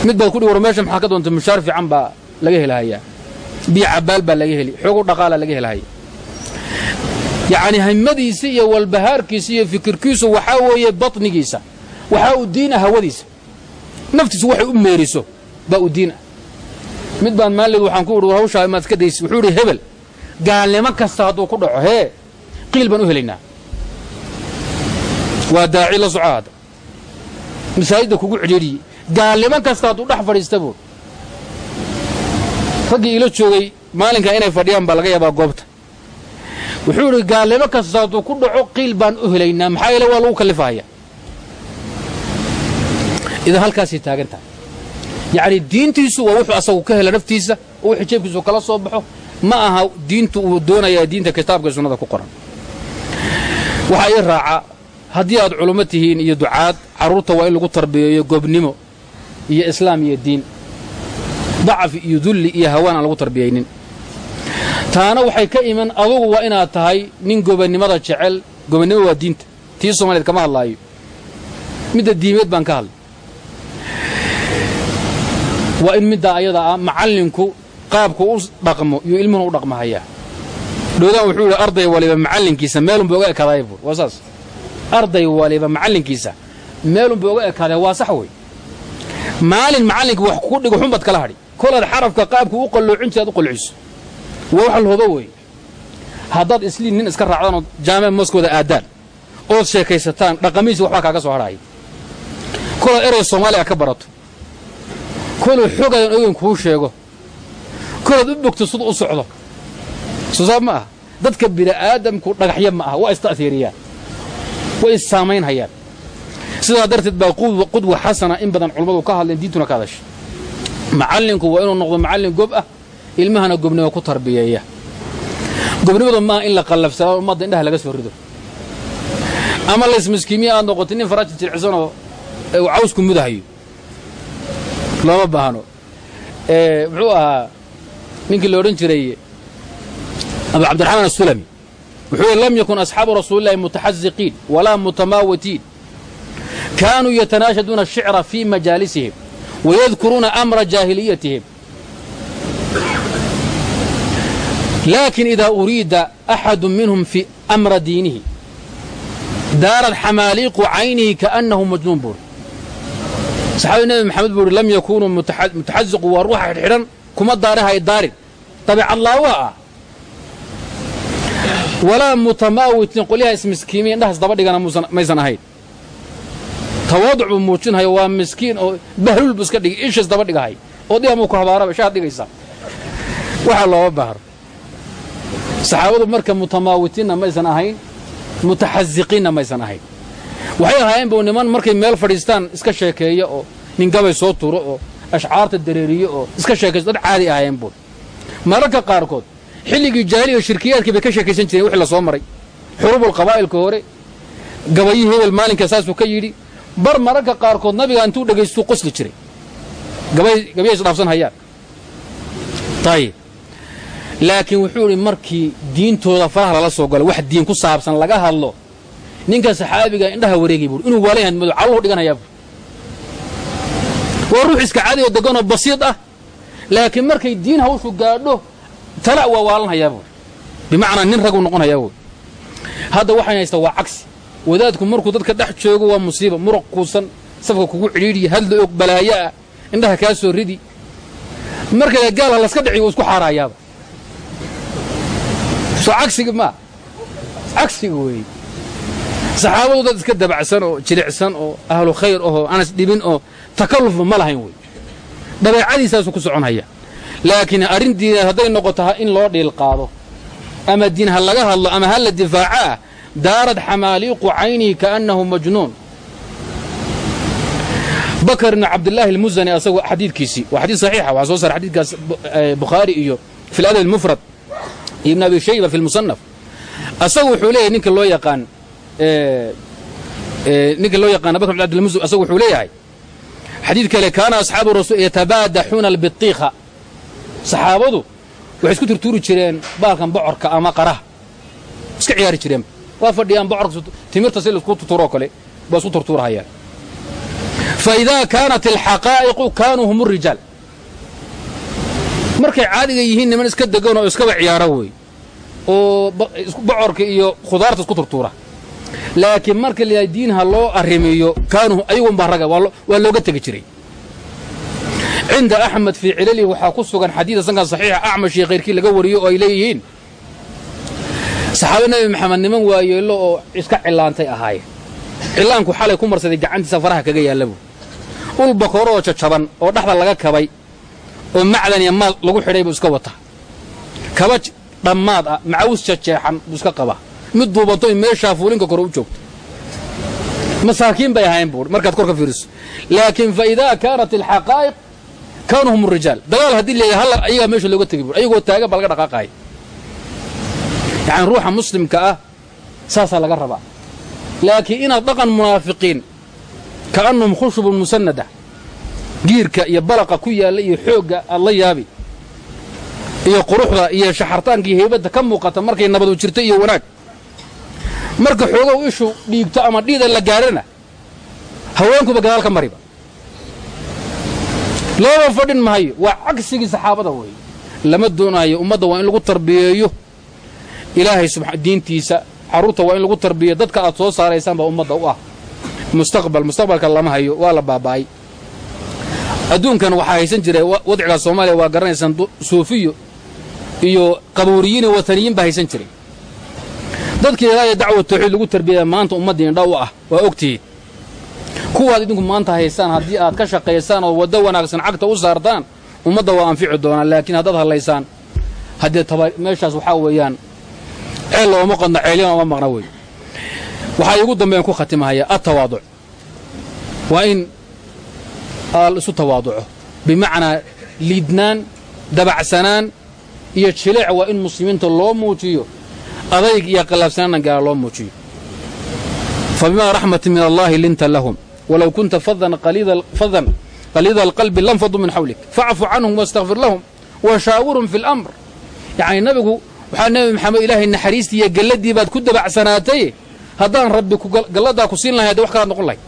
Mid baad kudhi war meesha maxaa ka doonta mushaar fiican baa laga helahayaa biyo baa laga heli xogu dhaqaalaa laga helahaya yacnii himmadiisa iyo walbahaarkiisa iyo fikirkiisu waxaa weeye batnigiisa waxaa u diina hawadiisa. Naftiisu waxay u meeriso baa u diin ah. Mid baan maalid waxaan ku idhi war hawshaa imaad iska daysa wuxuu idhi hebel gaalnimo kasta hadduu ku dhaco hee qiil baan u helaynaa. Waa daaci la soco masaajidda kugu cidhiidhiyey gaalnimo kasta hadduu dhex fadhiista buur raggii ila joogay maalinkaa inay fadhiyaan baa laga yaabaa goobta. Wuxuu idhi gaalnimo kasta hadduu ku dhaco qiil baan u helaynaa. Maxaa yeele waa lagu kallifahaya idan halkaasay taagan tahay yacnii diintiisu waa wuxuu asagu ka hela naftiisa oo wuxuu jeebkiisu kala soo baxo ma aha diintu uu doonayaa diinta kitaabka sunnada ku qoran. Waxaa ii raaca haddii aad culummo tihiin iyo ducaad carruurta waa in lagu tarbiyeeyo gobnimo iyo islaam iyo diin. Dacfi iyo dulli iyo hawaan aan lagu tarbiyaynin. Taana waxay ka iman adugu waa inaad tahay nin gobannimada jecel gobannimo waa diinta. Tii soomaaliyeed kama hadlaayo. Midda diimeed baan ka hadlay. Waa in middaa ayada ah macallinku qaabku u dhaqmo iyo ilmuhuna u dhaqmahayaa dhowdaan wuxuu yidhi arday waliba macallinkiisa meelunba oga ekaaday buur waa saas. Arday waliba macallinkiisa meelunba oga ekaaday waa sax wey maalin macallinka wax ku dhigo xunbaad kala hadhi. Kolaad xarafka qaabku u qalloocin jir aad u qalciso waa wax lahubo wey haddaad isliin nin iska raacdaan oo jaamica moskooda aadaan ood sheekaysataan dhaqamihiisi waxbaa kaaga soo hadhaaya kolaad erey soomaaliga ka barato. Koluu xogaadan ogeyn kuu sheego kolaad u bogto u socdo. Soosaab ma aha dadka bini'aadamku dhagaxya ma aha waa ista'hiiriyaan way issaamaynhayaan sidaa darteed baa qudwa xasana in badan culammadu ka hadleen diintuna ka hadashay. Macallinku waa inuu noqdo macallin gob ah ilmahana gobnimo ku tarbiyeeya. Gobnimadu maaha in la qallafsanaa ummadda indhaha laga soo rido. Ama laysmiskiimiya aad noqotay nin faraji jircisanoo cawsku mudahayo. Looma baahno. Muxuu ahaa ninkii la odhan jiray abu cabdiraxmaan asulami wuxuu yidhi lam yakun asxaabu rasuulillahi mutaxaziqiin walaa mutamaawitiin. Kaanuu yatanaashaduuna ashicra fii majaalisihim wayadkuruuna amra jaahiliyatihim. Laakin idaa uriida axadu minhum fii amra diinihi daarad xamaaliiqu caynihi kaannahu majnuun buuri. Saxaabadi nebi maxamed buu uhi lam yakuunuu mutaxasiqu waa ruuxa xidhxidhan kuma daarihay daarin. Dabicad laawa ah. Walaa mutamaawitiin qolyaha ismiskiimiya indhahaas daba dhigana maysan ahayn. Tawaaduc buu muujinhayo waa miskiin oo bahluul buu iska dhigay ishaas daba dhigahay. Oo dhigamuu ku habaaraba ishaad dhigaysaa waxaa looga baahro saxaabadu marka mutamaawitinna maysan ahayn mutaxasiqiinna maysan ahayn. Waxay ahaayeen buu niman markay meel fadhiistaan iska sheekeeya oo nin gabay soo turo oo ashcaarta dareeriyo oo iska sheekayso dad caadi ahaayeen buur mararka qaarkood xilligii jaahiliga shirkiyaadkii bay ka sheekaysan jireen wixii la soo maray. Xurubul qabaa'ilka hore gabayii hebel maalinka saasuu ka yidhi bar mararka qaarkood nabiga intuu dhagaystuu qosli jiray. Gabayay isdhaafsan hayaan ayib laakiin wuxuu idhi markii diintooda faraha lala soo galo wax diin ku saabsan laga hadlo ninka saxaabiga indhaha wareegay buuri inuu waalayahan mado caluhu dhiganayaa buur waa ruux iska caadioo deganoo basiid ah. Laakiin markay diin hawshu gaadho tala waa waalanhayaa bimacnaa nin raguu noqonhayaa buur hadda waxaan haystaa waa cagsi. Wadaadku markuu dadka dhex joogo waa musiiba muruq kuusan safka kugu cidhiidhiya hadla og balaayo ah indhaha kaa soo ridi. Markale gaalha laska dhici wuu isku xaarahayaaba soo cagsigi maa cagsiga weeye saxaabadu dad iska dabacsan oo jilicsan oo ahlu khayr ahoo anas dhibin oo takallufba ma lahayn wey. Dabeecadiisaasuu ku soconhaya laakiin arrin diineed hadday noqoto in loo dhiil qaado. Ama diin ha laga hadlo ama ha la difaaco daarad xamaaliiqu caynihi kaannahu majnuun. Bakr ibn cabdillaahi almusani asagu xadiidkiisii waa xadiid saxiixa waxaa soo saaray xadiidkaas bukhaari iyo fi ladab almufrad iyo ibn abi shayba fi lmusanaf asagu wuxuu leeyahay ninka loo yaqaan ninka loo yaqaana bakr ibn abdilmusani asagu wuxuu leeyahay xadiid kale kaana asxaabu rasul yatabaadaxuuna albitiikha saxaabadu waxay isku turtuuri jireen baalkan bocorka ama qaraha. Iska ciyaari jireen. Waa fadhiyaan bocorka timirta si la isku turtuuroo kale baa isku turtuurahayaan fa idaa kaanat alxaqaa'iqu kaanuu hum rijaal markay caadiga yihiin niman iska degan oo iskaba ciyaara wey oo bocorka iyo khudaarta isku turtuura laakiin marka la diinha loo arrimiyo kaanuu ayagunbaa raga waa looga tegi jiray. Cinda axmed fii cilalihi waxaa ku sugan xadiida sankan saxiixa acmash iyo khayrkii laga wariyo oo ay leeyihiin. Saxaaba nebi maxamed niman waayeello oo iska cillaantay ahaayeen cillaanku xalay ku marsaday gacantiisa faraha kaga yaallabu ul bakooro oo jajaban oo dhexda laga kabay oo macdan iyo maal lagu xidhay buu iska wataa. Kaba dhammaad ah macawis jajeexan buu iska qabaa mid duubanto in meeshaa fuulinka kore u joogto. Masaakiin bay ahayn buui markaad kor ka fiiriso. Laakiin fa idaa kaanat alxaqaa'iq kaanuu hum rijaal dagaal haddii leeyahay halla ayagaa meesha looga tegi buui ayagoo taagan baa laga yacani ruuxa muslimka ah saasaa laga rabaa. Laakiin inaad dhaqan munaafiqiin ka'annahum khushubun musanada giirka iyo balaqa ku yaalla iyo xoogga la yaabi iyo quruxda iyo shaxartaanka iyo heybadda ka muuqata markay nabadu jirto iyo wanaag marka xoogow ishu dhiigto ama dhiida la gaarana haweenkuba gadaal ka mariba. Looba fadhin maayo waa cagsigii saxaabada weeye lama doonayo ummadda waa in lagu tarbiyeeyo. Ilaahay diintiisa carruurta waa in lagu tarbiyeeyo. Dadka aad soo saaraysaan baa ummadda u ah. Mustaqbal mustaqbalka lama hayo waa la baaba'ay. Adduunkan waxaa haysan jiray wadciga soomaaliya waa garanaysaan suufiyo iyo qabuuriyiin iyo wataniyiin baa haysan jiray dadkii ilaahay dacwa tawxiid lagu tarbiyaya maanta ummaddii indha u ah waa ogtihiin kuwaad idinku maanta haysaan haddii aad ka shaqaysaan oo waddo wanaagsan cagta u saartaan ummadda waa anfici doonaan laakiin haddaad hadlaysaan haddee meeshaas waxaa weeyaan ceel looma qodna ceelyana ooma maqna wey waxaa iigu dambeyan ku khatimahaya attawaaduc. Waa in aal isu tawaaduco. Bimacnaa liidnaan dabacsanaan iyo jileec waa in muslimiinta loo muujiyo adayg iyo qallaafsanaanna gaala loo muujiyo. Fa bimaa raxmatin min allaahi linta lahum. Walow kunta fadan qaliida alqalbi lam fadu min xawlik. Facfu canhum wastakfir lahum wa shaawirhum fi اlamr yacni nabigu waxaa nebi maxamed ilaahay naxariistii iyo galladdii baad ku dabacsanaatay haddaan rabbi galladaa ku siin lahay hadde wax kalaad noqon lahay.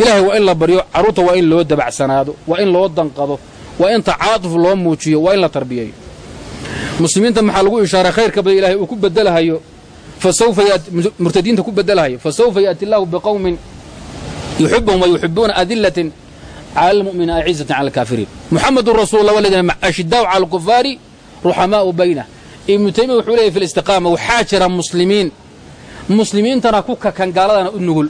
Ilaahay waa in la baryo carruurta waa in loo dabacsanaado waa in loo danqado waa in tacaatuf loo muujiyo waa in la tarbiyeeyo muslimiinta maxaa lagu ishaaray khayrka bada ilahay uu ku bedelahayo? Murtadiinta ku bedelahayo. Fasawfa yaأti اllahu biqowmin yuxibuhum wayuxibuuna adilatin cala almu'miniina acizatin cala alkaafiriin muxamedun rasul la waladina ashidaau cala alkufaari ruxamaa'u baynah. Ibnu taymiya wuxuu leeyay fi listiqaama waxaa jira muslimiin. Muslimiintana ku kakan gaaladana u nugul.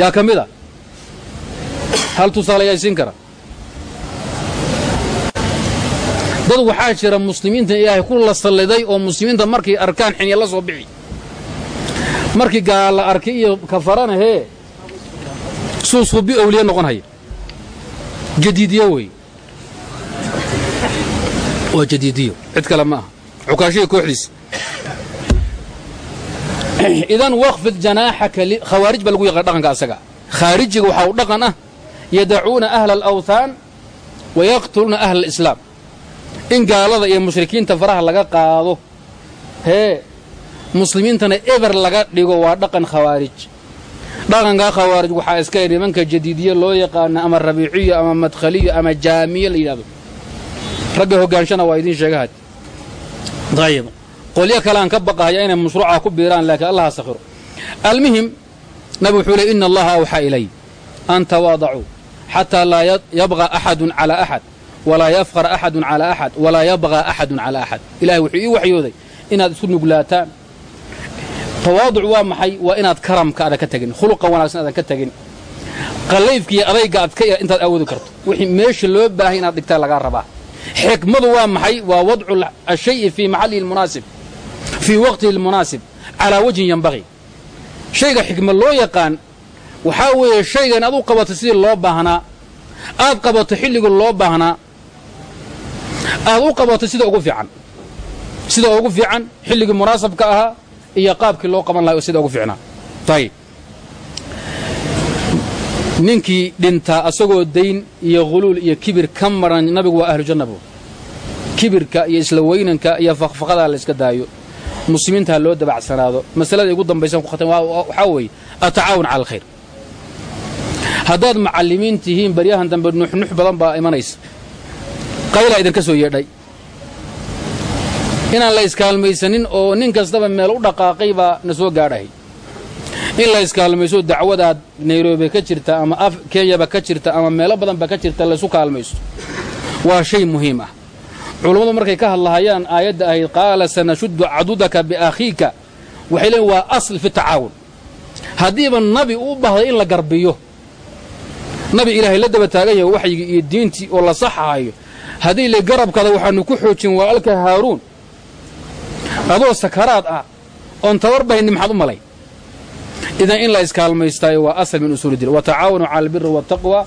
Yaa ka mid a hal tusaalayaaysiin kara dad waxaa jira muslimiinta ilaahay ku la oo muslimiinta markay arkaan xiniya la soo bixi. Markii gaala la arkay iyo kafarana hee suushubi awliye noqon jadiidiyo wey. Waa jadiidiyo cid kale ma aha. Cukaashiya kooxdiisa. Idan waqfid janaaxaka khawaarij baa lagu yaqaan dhaqanka asaga. Khaarijiga waxaa u dhaqan ah yadacuuna ahla alawthaan wa yaqtuluuna ahla alislaam in gaalada iyo mushrikiinta faraha laga qaado hee muslimiintana eber laga dhigo waa dhaqan khawaarij. Dhaqankaa khawaarij waxaa iska nimanka jadiidiye loo yaqaana ama rabiiciyo ama madkhaliyo ama jaamiye la yidhahdo. Ragga hoggaanshana waa idiin sheegahad ayib qolyo kale aan ka baqahaya inay mashruuca ku biiraan laakiin allaha sakhiro. Almuhim nabi wuxuu ley ina allaha awxaa ilay an tawaadacuu xataa laa yabqa axadun calaa axad walaa yafqar axadun calaa axad walaa yabqa axadun calaa axad ilahay wuxuu ii waxyooday inaad isku nuglaataan tawaaduc waa maxay waa inaad karamka aadan ka tegin khuluqa wanaagsan aadan ka tegin qallayfkiiyo adayga aad ka intaad awoodi karto wixii meesha loo baahay inaad dhigtaa lagaa rabaa xikmadu waa maxay waa wadcu ashayi fii maxallihi almunaasib fii waqtihi almunaasib calaa wajhin yanbaqii shayga xikmad loo yaqaan waxaa weeye shaygan aad u qabato sidii loo baahnaa aad qabato xilligii loo baahnaa aad u qabato sida ugu fiican. Sida ugu fiican xilligii munaasabka ahaa iyo qaabkii loo qaban lahay sida ugu fiicnaa ayib ninkii dhintaa asagoo dayn iyo huluul iyo kibir ka maran nabigu waa ahlu janna buu. Kibirka iyo isla weynanka iyo fakfaqadaa la iska daayo. Muslimiinta ha loo dabacsanaado. Masalada igu dambaysan ku khatan waxaa weeye atacaawun cala alkhayr. Haddaad macallimiin tihiin baryahan dambe nuxnux badan baa imanaysa qaylaa idinka soo yeedhay. Inaan la iskaalmaysanin oo nin kastaba meel u dhaqaaqay baa na soo gaadhahay in la iskaalmayso dacwadaad nairobi ka jirta ama af kenyaba ka jirta ama meelo badanba ka jirta laysu kaalmaysto waa shay muhiim ah. Culummadu markay ka hadlahayaan aayadda ahayd qaala sanashuddu cadudaka biakhiika. Waxay leeyiin waa asl fi tacaawun. Haddiiba nabi u bahday in la garbiyo. Nabi ilaahay la daba taagan yahay waxyigii iyo diintii oo la saxahayo haddii le garabkada waxaanu ku xoojin waa alka haaruun. Adoo sakaraad ah oon tabar bahayni maxaad u malay. Idan in la iskaalmaystaayo waa asal min usuuli din watacaawanu cala albiri waataqwa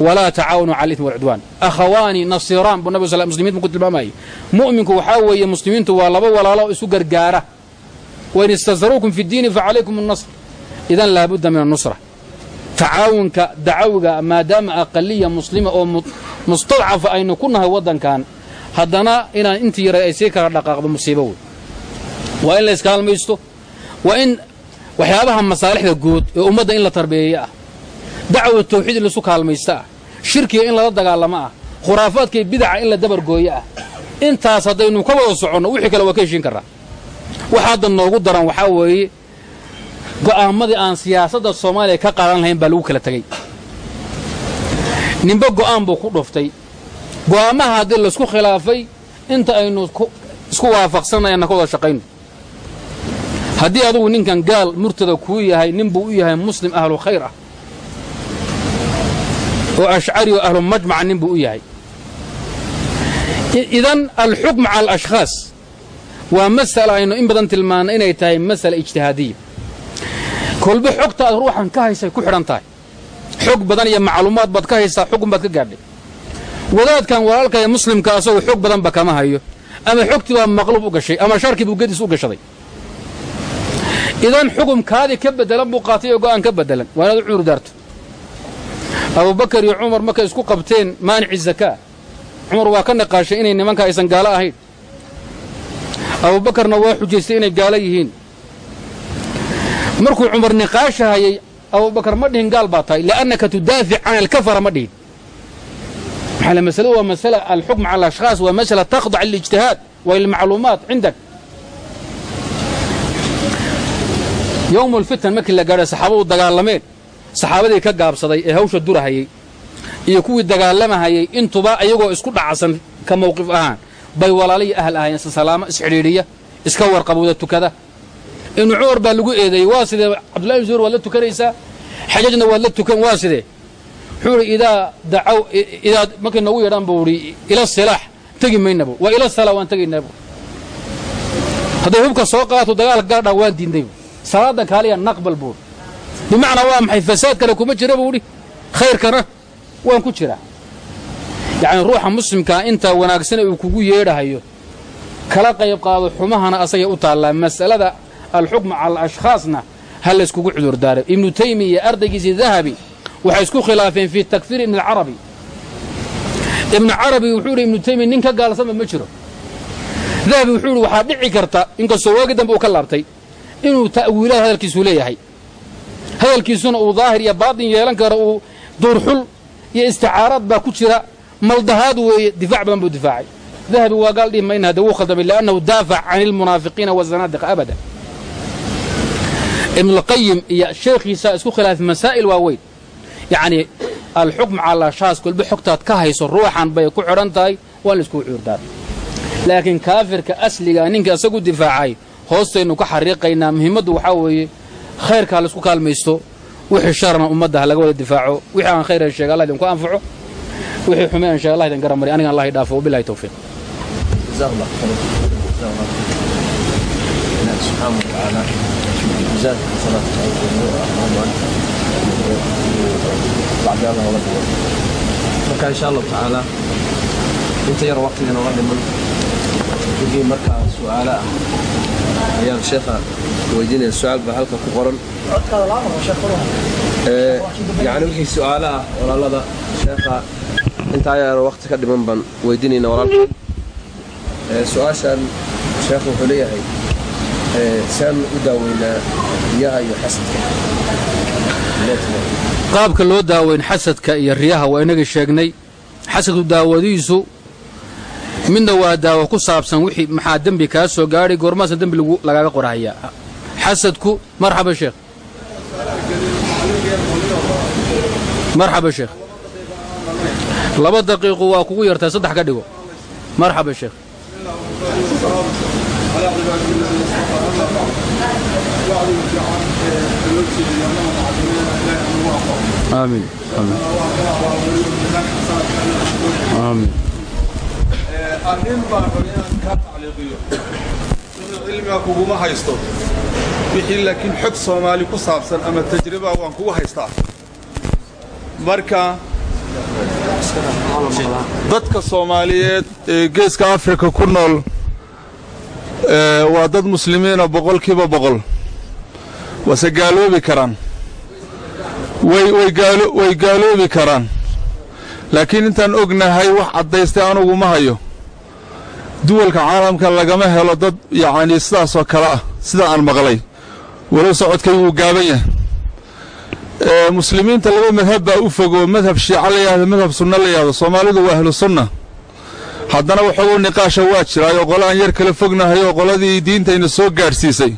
walaa tacaawanu cala alitmi walcudwaan akhawaani nasiraan buu nabig sl muslimiintu ku tilmaamayay mu'minku waxaa weeye muslimiintu waa laba walaalo isu gargaara. Wain istasaruukum fi ddiini facalaykum annasr. Idan laabudda min annusra tacaawunka dacawiga maadaama aqaliya muslima oo mustadcafa aynu ku nahay waddankan haddana inaan intii yaray ay sii kala dhaqaaqdo musiibo wey waa in la iskaalmaysto waa in waxyaabaha masaalixda guud ee ummadda in la tarbiyeeyo ah dacwa tawxiid in laisu kaalmaysto ah shirkiga in lala dagaalamo ah khuraafaadkaiyo bidaca in la dabargooyo ah. Intaas haddaynu ka wada soconno wixii kale waa ka heshiin karraa waxa hadda noogu daran waxaa weeye go'aamadii aan siyaasadda soomaaliya ka qaadan lahayn baa lagu kala tegey ninba go'aan buu ku dhuftay. Go'aamaha haddii la isku khilaafay inta aynu isku waafaqsanayana ka wada shaqayno haddii adugu ninkan gaal murtada kuu yahay nin buu u yahay muslim ahlu khayr ah. Oo ashcari oo ahlu majmaca nin buu u yahay. Idan alxukm cala alashkhaas waa masala aynu in badan tilmaanna inay tahay masala ijtihaadiya kolba xogta aad ruuxan ka haysay ku xidhan tahay. Xog badan iyo macluumaad baad ka haysaa xugun baad ka gaadhay. Wadaadkan walaalkaya muslimka asagoo xog badanba kama hayo. Ama xogtii baa maqluub u gashay ama sharkii buu gedis u gashaday. Idan xukumkaadii ka beddelan buu qaatay oo go'aan ka beddelan. Waa inaad u cuur daarto. Abubakar iyo cumar markay isku qabteen maanici zakaa cumar waa ka naqaashay inay nimanka aysan gaalo ahayn. Abubakarna waa xujaystay inay gaalo yihiin markuu cumar niqaashahayay abubakar ma dhihin gaal baa tahay li'annaka tudaafic can alkafara ma dhihin. Masaladu waa masala alxukm cala alashkhaas waa masala takhdac lilijtihaad wa lilmacluumaat cindak. Yowmu alfitan markii la gaadhay saxaabadu dagaalameen. Saxaabadii ka gaabsaday ee hawsha durahayey iyo kuwii dagaalamahayey intuba ayagoo isku dhacsan ka mawqif ahaan. Bay walaalihii ahal ahaayeen salaamo isxidhiidhiya iska warqabowda tukada ibnu cumar baa lagu eedeeyey waa sidee cabdullahi ibn zuur waad la tukanaysaa xajajna waad la tukan waa sidee? Wuxuu idhi idaa dacaw idaa markay noogu yeedhaan buu idhi ila silaax tegi mayna bu waa ila salaa waan tegaynaa bu hadday hubka soo qaato dagaalka gaadhaa waan diidnay bu salaada kaaliya naqbal buui bimacnaa waa maxay fasaad kale kuma jira buu idhi khayrkana waan ku jiraa yacni ruuxa muslimkaa intaa wanaagsane uu kugu yeedhahayo kala qayb qaado xumahana asagay u taallaa mas'alada alxukmu cala alashkhaasna ha layskugu cudurdaaray ibnu taymiya iyo dahabi waxay isku khilaafeen fii takfiir ibni alcarabi ibnu carabi wuxuu yidhi ibnu taymiya nin ka gaalsanba ma jiro. Dahabi wuxuu yidhi waxaa dhici karta inkastoo waagi dambe uu ka laabtay inuu ta'wiilaad hadalkiisuu leeyahay. Hadalkiisuna uu daahir iyo baatin yeelan karo uu duurxul iyo isticaaraad baa ku jira. Maldahaad weeye difaac badan buu difaacay. Dahabi waa gaal dhihi mayna hadde wuu khaldamay liannahu daafac can ilmunaafiqiina wazanaadiqa abada ibnulqayim iyo sheekhiisaa isku khilaafay masaa'il waaweyn. Yacnii alxukm cala ashaas kolba xogtaad ka hayso ruuxan bay ku xidhan tahay waa in la iskugu cuurdaar laakiin kaafirka asligaa ninka isagu difaacay hoostaynu ka xariiqaynaa muhiimaddu waxaa weeye khayrkaa la isku kaalmaysto wixii sharna ummadda ha laga wada difaaco wixii aan khayr sheega allah idinku anfaco wixii xume aan sheega allah idin garan mari aniga allah dhaafo wabillahi tawfiiq miisaanka sanadka bacdiyaalna la bigo marka insha allahu tacaala inta yar waktiga nooga dhiman digii markaa su'aale ah ayaan sheekha weydiinaya su'aal baa halka ku qoran yani wixii su'aale ah walaalada sheekha intaa ayaan wakti ka dhiman baan weydiinayna walaalka su'aashaan sheekhu wuxuu leeyahay qaabka loo daaweyn xasadka iyo riyaha waa inaga sheegnay xasadku daawadiisu midna waa daawo ku saabsan wixii maxaa dembi kaa soo gaadhay goormaasa dembi lagaaga qorhayaa xasadku marxaba sheekh. Marxaba sheekh. Laba daqiiqo waa kugu yartaa saddex ka dhigo. Marxaba sheekh aamin aamin aamin arrin baan raba inaan kaa tacliiqiyo inuu cilmiga kuguma haysto wixii laakiin xog soomaali ku saabsan ama tajriba waan kugu haystaa marka dadka soomaaliyeed ee geeska afrika ku nool waa dad muslimiina boqolkiiba boqol. Wase gaaloobi karaan. Way way gaalo way gaaloobi karaan. Laakiin intaan ognahay wax caddaystay anugu ma hayo duwalka caalamka lagama helo dad yacanii sidaasoo kale ah sida aan maqlay. Walow socodkay wuu gaaban yahay. Ee, muslimiinta laba madhab baa u fogo madhab shiico la yidhahdo madhab sunno la yidhahdo. Soomaalidu waa ahlu sunna haddana waxoogu niqaasha waa jiraayo qole aan yar kala fognahay oo qoladii diintayna soo gaadhsiisay.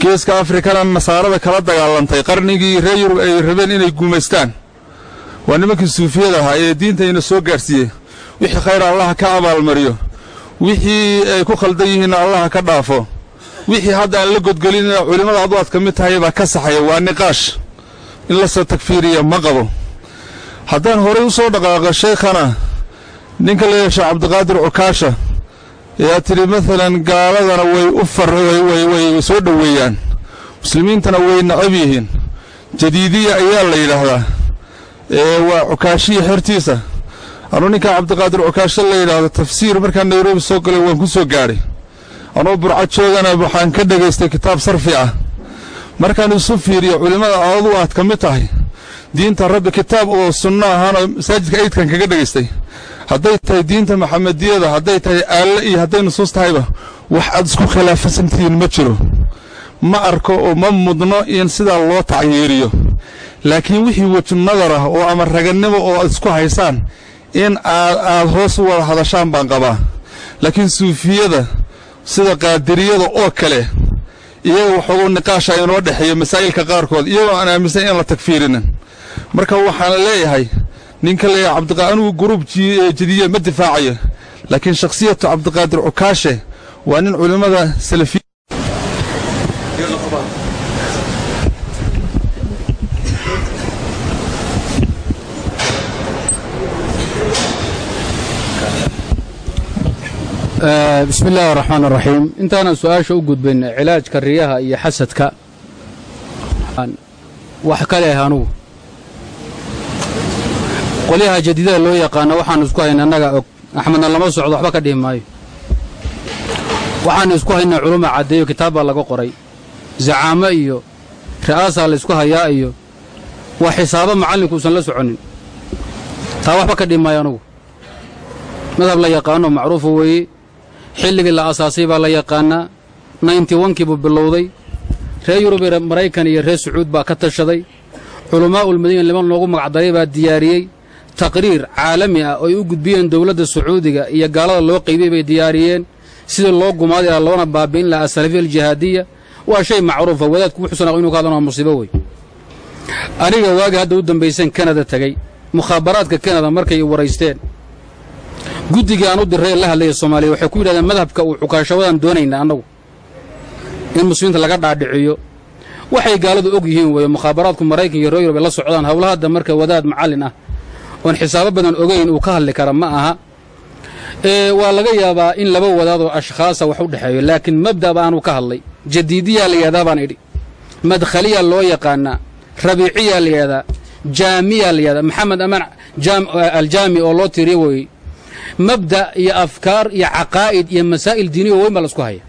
Geeska afrikana nasaarada kala dagaalantay qarnigii reer yurub ay rabeen inay gumaystaan waa nimankii suufiyada ahaa ee diintayna soo gaadhsiiyey. Wixii khayr allaha ka abaalmariyo. Wixii ay ku khaldan yihiinna allaha ka dhaafo. Wixii hadda aan la godgelinina culimmada adu aad ka mid tahay baa ka saxaya. Waa niqaash. In la soo tagfiiriya ma qabo. Haddaan horay u soo dhaqaaqo sheekhana ninka la yeesha cabdiqaadir cukaasha ayaa tidhi maalan gaaladana way u way soo dhoweeyaan. Muslimiintana way nacab yihiin. Jadiidiya ayaa la yidhaahdaa. Ee waa cukaashiya xertiisa. Anuu ninkaa cabdiqaadir cukaasho la yidhaahdo tafsiir markaan nairobi soo galay waan ku soo gaadhay. Anuu burco joogana waxaan ka dhegaystay kitaab sarfi ah. Markaan isu fiiriyo culimmada adadu aad ka mid tahay diinta rabbi kitaab oo sunno ahaanoo masaajidka eydkan kaga dhegaystay. Hadday tahay diinta maxamediyada hadday tahay aalle iyo hadday nusuus tahayba wax aad isku khilaafasantihiin ma jiro. Ma arko oo ma mudno in sidaa loo tacyiiriyo laakiin wixii weji nadar ah oo ama ragannimo oo aad isku haysaan in aad aad hoos u wada hadashaan baan qabaa. Laakiin suufiyada sida qaadiriyada oo kale iyaga waxoogu niqaasha inoo dhexeeya masaa'ilka qaarkood iyagoo aan aaminsan in la tagfiirinin. Marka waxaan leeyahay ninka leeyahay cabdiqa anigu gruub ji- jadiya ma difaacayo laakiin shakhsiyatu cabdiqaadir cukaashe waa nin culimmada salafiya bismi illaahi araxmaan araxiim intaanan su'aasha u gudbin cilaajka riyaha iyo xasadka. Wax ka leh anugu. Qolyaha jadiidada loo yaqaano waxaanu isku hayna annaga og. Axmedna lama socdo waxba ka dhihi maayo. Waxaanu isku haynaa culuma caddeeyo kitaab baa laga qoray. Zacaamo iyo ra'aasaa la isku hayaa iyo waa xisaabo macallinku uusan la soconin. Taa waxba ka dhihi maayo anugu. Madhab la yaqaano macruufa weeye xilligii la asaasay baa la yaqaanaa nainti wankii buu bilowday. Reer yurub iyo maraykan iyo reer sacuud baa ka tashaday. Culamaa'ulmadiina liman loogu magacdaray baa diyaariyey. Taqriir caalami ah oo ay u gudbiyeen dowladda sacuudiga iyo gaalada loo qaybiyey bay diyaariyeen. Sidii loo gumaadi lahaa loona baabi'in lahaa asalafiya aljihaadiya waa shay macruufa wadaadku wuxuusan aqo inu ka hadlan waa musiibo wey aniga waagi hadda u dambaysan kanada tegey mukhaabaraadka kanada markay waraysteen guddigii aan u diray la hadlaya soomaaliya waxay ku yidhahdeen madhabka uu xukaashawadaan doonaynaa annagu. In muslimiinta laga dhaadhiciyo. Waxay gaaladu og yihiin weeye mukhaabaraadku maraykan iyo reer yurub ay la socdaan howla hadda marka wadaad macallin ah. Oon xisaabo badan ogayn uu ka hadli kara ma aha. Ee waa laga yaabaa in laba wadaad oo ashkhaasa wax u dhexeeyo laakiin mabda' baanu ka hadlay. Jadiidiyaa la yidhahdaa baan idhi. Madkhaliya loo yaqaanaa. Rabiiciyaa la yidhahdaa jaamiyaa la yidhahdaa maxamed amaan aljaami oo loo tiriyo weeye mabda iyo afkaar iyo caqaa'id iyo masaa'il diiniya weyn baa la isku haya.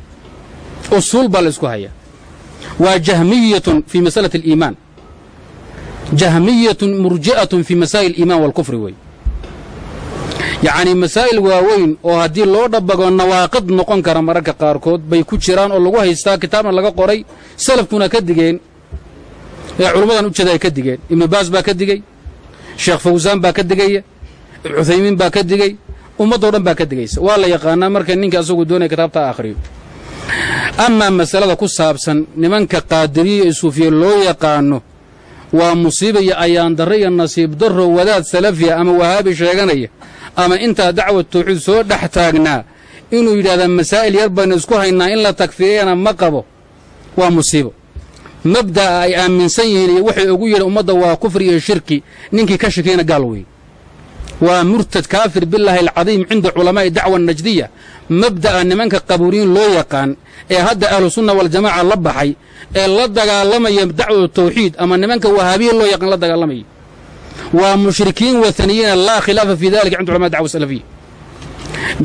Usuul baa la isku haya. Waa jahmiyatun fii masalati aliimaan. Jahmiyatun murji'atun fii masaa'il aliimaan waalkufri wey yacnii masaa'il waaweyn oo haddii loo dhabago nawaaqid noqon kara mararka qaarkood bay ku jiraan oo lagu haystaa kitaabna laga qoray salafkuna ka digeen ee culummadan ujeeda ay ka digeen. Ibnu baas baa ka digey sheekh fawsaan baa ka digaya cuthaymiin baa ka digey ummaddoo dhan baa ka digaysa waa la yaqaanaa marka ninka asagu doonaya kitaabta akhriyo. Amaa masalada ku saabsan nimanka qaadiriya ee suufiye loo yaqaano waa musiiba iyo ayaandarro iyo nasiib darro wadaad salafiya ama wahaabi sheeganaya ama intaa dacwad tawxiid soo dhex taagnaa inuu yidhahdaa masaa'il yar baynu isku haynaa in la takfiriyana ma qabo. Waa musiibo. Mabda'a ay aaminsan yihiin iyo waxay ugu yidhan ummadda waa kufri iyo shirki. Ninkii ka shakiyana gaal weeye waa murtad kaafir bilaahi alcadiim cinda culamaa'i dacwa najdiya. Mabda'a nimanka qabuuriyiin loo yaqaan ee hadda ahlusunna waljamaaca la baxay ee la dagaalamaya dacwatu tawxiid ama nimanka wahaabiya loo yaqaan la dagaalamaya waa mushrikiin wataniyiina laa khilaafa fii dalika cinda culama dacwa salafiya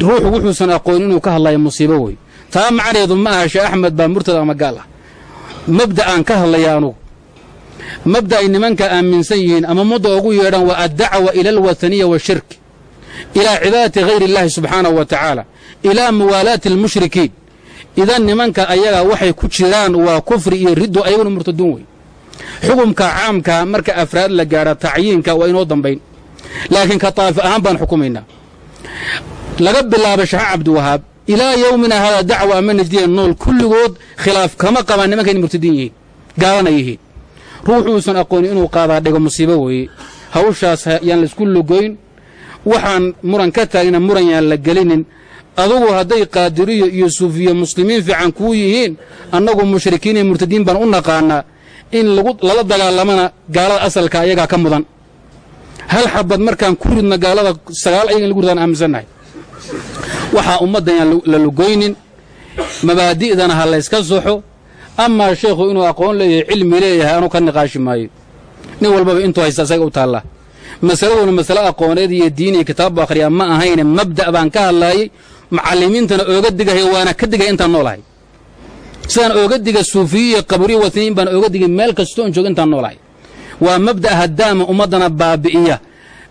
ruuxu wuxuusan aqoon inuu ka hadlaya musiibo wey taa macneedu ma aha sheekh axmed baa murtad ama gaal ah. Mabda'aan ka hadlaya anugu mabda ay nimanka aaminsan yihiin ama mudda ugu yeedhaan waa addacwa ila alwathaniya washirk ilaa cibaadati hayr illaahi subxaanahu wa tacaala ilaa muwaalaati almushrikiin. Idan nimanka ayaga waxay ku jiraan waa kufri iyo riddo ayaguna murtaduun wey xukumka caamkaa marka afraad la gaadha tacyiinka waa inoo dambayn. Laakiin ka taa'if ahaan baan xukumaynaa. Laga bilaabo shaxa cabdiwahaab ilaa yowmina hada dacwa ama najdiya nool kulligood khilaaf kama qabaan nimanka inay murtadiin yihiin gaalana yihiin ruuxuusan aqoonin inuu qaadaa dhigo musiibo weeye hawshaas yaan la isku lugoyn. Waxaan muran ka taagna muran yaan la gelinin. Adugu hadday qaadiriyo iyo suufiyo muslimiin fiican kuu yihiin annagu mushrikiin iyo murtadiin baan u naqaanaa in lala dagaalamana gaalada asalka ayagaa ka mudan. Hal xabad markaan ku ridno gaalada sagaal ayaga in lagu ridaan aaminsannahay waxaa ummaddan yaan la lugoynin mabaadi'dana ha layska soxo amaa sheekhu inuu aqoon leeyahay cilmi leeyahay anuu ka niqaashi maayo. Nin walbaba intuu haysta isaga u taallaa. Masaladuna masale aqooneed iyo diin iyo kitaabbu akhriyaa ma ahayne mabda' baan ka hadlaayey macallimiintana ooga digaya waana ka digaya intaan noolahay. Sidaan ooga diga suufiye iyo qabriyo baan ooga digay meel kastoo on intaan noolahay. Waa mabda' haddaama ummaddana baabi'iya.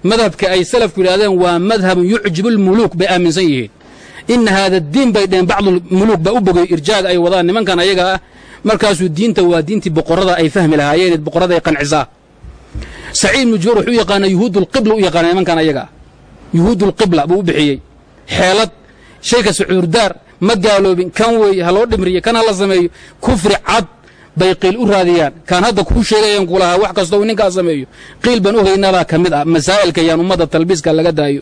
Madhabka ay salafku yidhahdeen waa madhabun yucjibu lmuluuk bay aaminsan yihiin. Ina haada diin bay dheheen bacdulmuluuk baa u bogay irjaaga ay wadaan nimankan ayaga ah markaasuu diinta waa diintii boqorrada ay fahmi lahaayeen boqorrada ay qancisaa. Saciid ibnu jubayr wuxuu u yaqaana yuhuudulqibla u yaqaana nimankan ayaga. Ah yuhuudulqibla buu u bixiyey. Xeelad shay kasta cudurdaar ma gaaloobin kan weeye ha loo dhimriyo kan ha la sameeyo kufri cad bay qiil u raadiyaan. Kaan hadda kuu sheegayan ku lahaa wax kastoo ninkaa sameeyo. Qiil baan ogaynabaa ka mid ah masaa'ilka yaan ummadda talbiiska laga daayo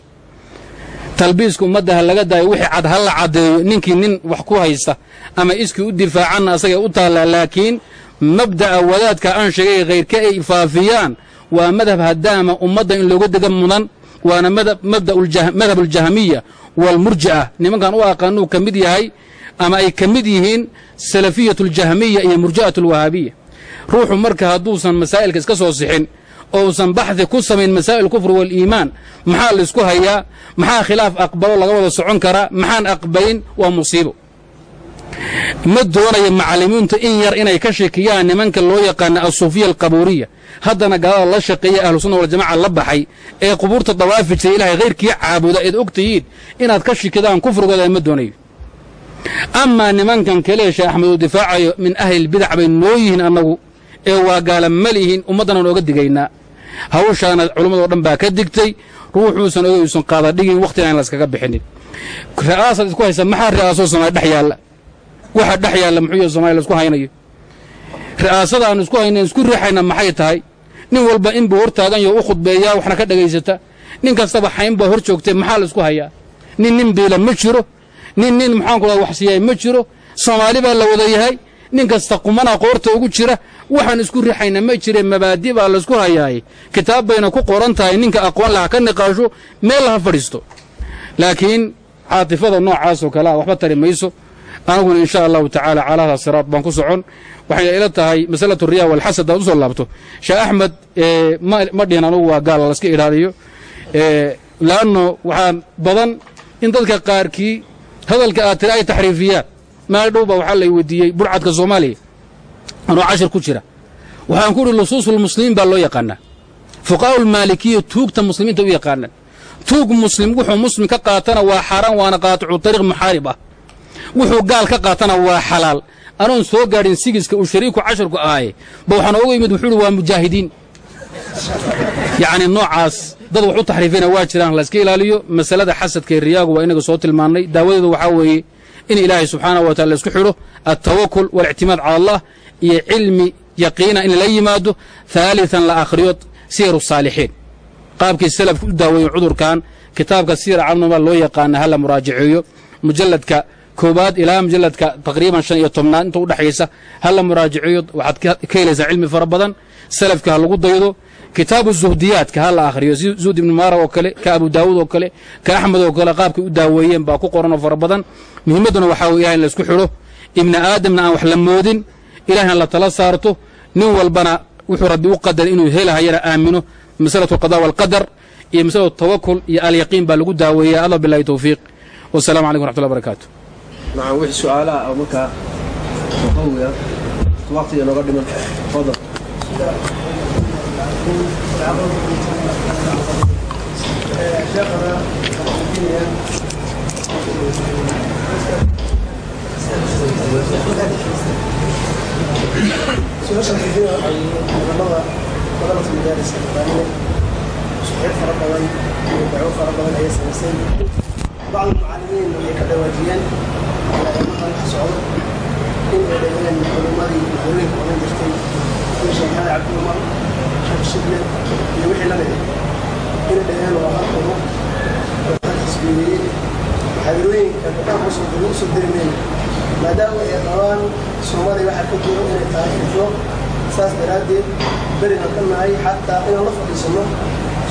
talbiiska ummadda ha laga daayo wixii cad ha la caddeeyo ninkii nin wax ku haysta ama iskii u difaacanna asagay u taallaa laakiin mabda'a wadaadka aan sheegay khayrka ay faafiyaan waa madhab haddaama ummadda in looga dega mudan waana madhab aljahmiya waalmurji'a nimankan u aqaanuu ka mid yahay ama ay ka mid yihiin salafiyatu aljahmiya iyo murji'atu alwahaabiya ruuxu marka hadduusan masaa'ilka iska soo sixin oo usan baxdi ku samayn masaa'il kufr waaliimaan maxaa laysku hayaa? Maxaa khilaaf aqbalo laga wada socon karaa maxaan aqbalin waa musiibo. Ma doonaya macallimiintu in yar inay ka shekiyaan nimanka loo yaqaana asuufiya alqabuuriya. Haddana gaalada la shaqeeya ahlusunna waljamaca la baxay ee qubuurta dawaafi jiray ilahay khayrkii caabuda eed og tihiin inaad ka shikidaan kufrigooda ma doonayo. Amaa nimankan kale sheekh axmed uu difaacayo min ahlilbidac bay noo yihiin annagu ee waa gaala ma lihin ummaddana nooga digaynaa hawshaana culammadoo dhan baa ka digtay ruuxuusan oga uusan qaada dhigin wakhtina aan layskaga bixinin. Ra'aasad isku haysa maxaa ri'aasoo soomaaliya dhex yaalla? Waxa dhex yaalla muxuu yahay somaaliya la isku haynayo? Ri'aasada aan isku haynayn isku riixayna maxay tahay? Nin walba inbuu hor taagan yaho u khudbeeyaa waxna ka dhagaysata. Nin kastaba xayn baa hor joogtay maxaa la isku hayaa? Nin nin biila ma jiro. Nin nin maxaanku raa waxsiiyay ma jiro. Soomaali baa la wada yahay. Nin kasta qumana qoorta ugu jira waxaan isku rixayna ma jire mabaadi baa laysku hayaay kitaab bayna ku qoran tahay ninka aqoon laha ka niqaasho meel laha fadhiisto. Laakiin caatifada noocaasoo kale a waxba tari mayso. Anaguna in sha allahu tacaala calaa siraad baan ku socon. Waxayna ila tahay masalatu riya walxasad aad u soo laabto. Sheekh axmed ma dhihin anugu waa gaal laska idhaadiyo. Laanno waxaan badan in dadka qaarkii hadalka aad tiri ay taxriifiyaan. Maal dhowba waxaa lay weydiiyey burcadka soomaaliya anoo cashir ku jira. Waxaan ku idhi lusuusulmuslimiin baa loo yaqaanaa. Fuqaa'u lmaalikiya tuugta muslimiinta u yaqaanaan. Tuug muslim wuxuu muslim ka qaatana waa xaaraan waana qaaticu tariiq muxaarib ah. Wuxuu gaal ka qaatana waa xalaal. Anoon soo gaadhin sigiska uu shariiku casharku ahaye ba waxaan oga yimid wuxuu uhi waa mujaahidiin. Yacni noocaas dad wax u taxriifina waa jiraan layska ilaaliyo. Masalada xasadka ee riyaagu waa inaga soo tilmaannay. Daawadeedu waxaa weeye in ilaahay subxaanahu wa taala la isku xidho. Altawakul waاlictimaad cala allah iyo cilmi yaqiina in lala yimaado haaliثan la akhriyo siyaru saalixiin. Qaabkii salafku u daaweeyen cudurkan kitaabka siira camnuma loo yaqaana hala muraajaceeyo mujalladka koobaad ilaa mujalladka taqriiban shan iyo tobnaad inta udhexaysa hala muraajaceeyo waxaad ka helaysaa cilmi fara badan salafka ha lagu daydo. Kitaabu zuhdiyaadka ha la akhriyo si zuhd ibnu mubaarag oo kale ka abu daawuud oo kale ka axmed oo kale qaabkay u daaweeyeen baa ku qoranoo fara badan. Muhimmadduna waxaa wey ilahay in la isku xidho. Ibni aadamna aan wax la moodin ilahna la tala saarto nin walbana wuxuu rabbi u qadaray inuu helahayana aamino. Masalatu alqada walqadar iyo masalatu tawakul iyo alyaqiin baa lagu daaweeya allah bilahi towfiiq wasalamu calaykum raxmatullahi barakaatu nacam wixii su'aalaha oo markaa qawiga waqtiga nooga dhiman fadal su'aasha xidida waxay culamada madalata madaaris alqur'aaniya suxuud fara badan iyo dacwo fara badan ayay samaysay bacdu mucalimiin waxay ka dhawaajiyeen ayamahan wax socdo in ay dhaheen culimadii haweenka oran jirtay in sheekh ali cabdi umar sheekh shible iyo wixii la mida inay dhaheen waa hal umo muxaadarooyinka gabdhaha muslimka lagu soo mayno maadaama ay qabaan soomaaliya waxaa ka jiro inay tahay xiflo saas daraaddeed berigan ka nahay xataa inaan la fadhiisanno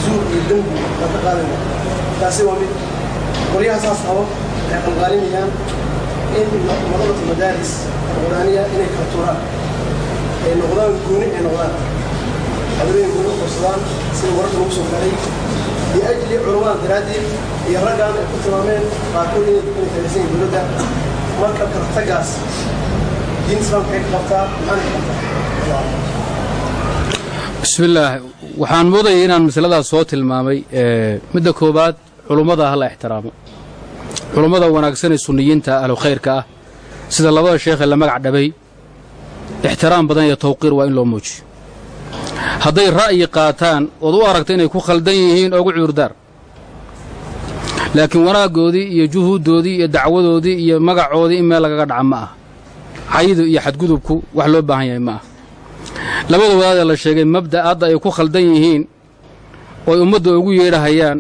zuur iyo dembi aan ka qaadayna taasi waa mid qolyaha saas qabo waxay qalqaalinayaan in madalatu madaaris alquraaniya inay kala tuuraan ay noqdaan gooni ay noqdaan. Xadooyin gooni u qabsadaan sida wararka lagu soo gaaray qaarkood inay inay taageersan yihiin dowladda marka kartagaas diin islaamka ay ka qabtaa maxaana ka qabtaa bismi illaah waxaan moodayay inaan masaladaas soo tilmaamay midda koowaad culummada ha la ixtiraamo culummada wanaagsan ee sunniyiinta ahlu khayrka ah sida labada sheekhee la magac dhabay ixtiraam badan iyo tawqiir waa in loo muujiyo hadday ra'yi qaataan ood u aragta inay ku khaldan yihiin ogu cuurdaar. Laakiin wanaaggoodii iyo juhuuddoodii iyo dacwadoodii iyo magacoodii in meel lagaga dhaca ma ah caydu iyo xadgudubku wax loo baahan yahay ma ah labada wadaadee la sheegay mabda' hadda ay ku khaldan yihiin ooy ummadda ugu yeedhahayaan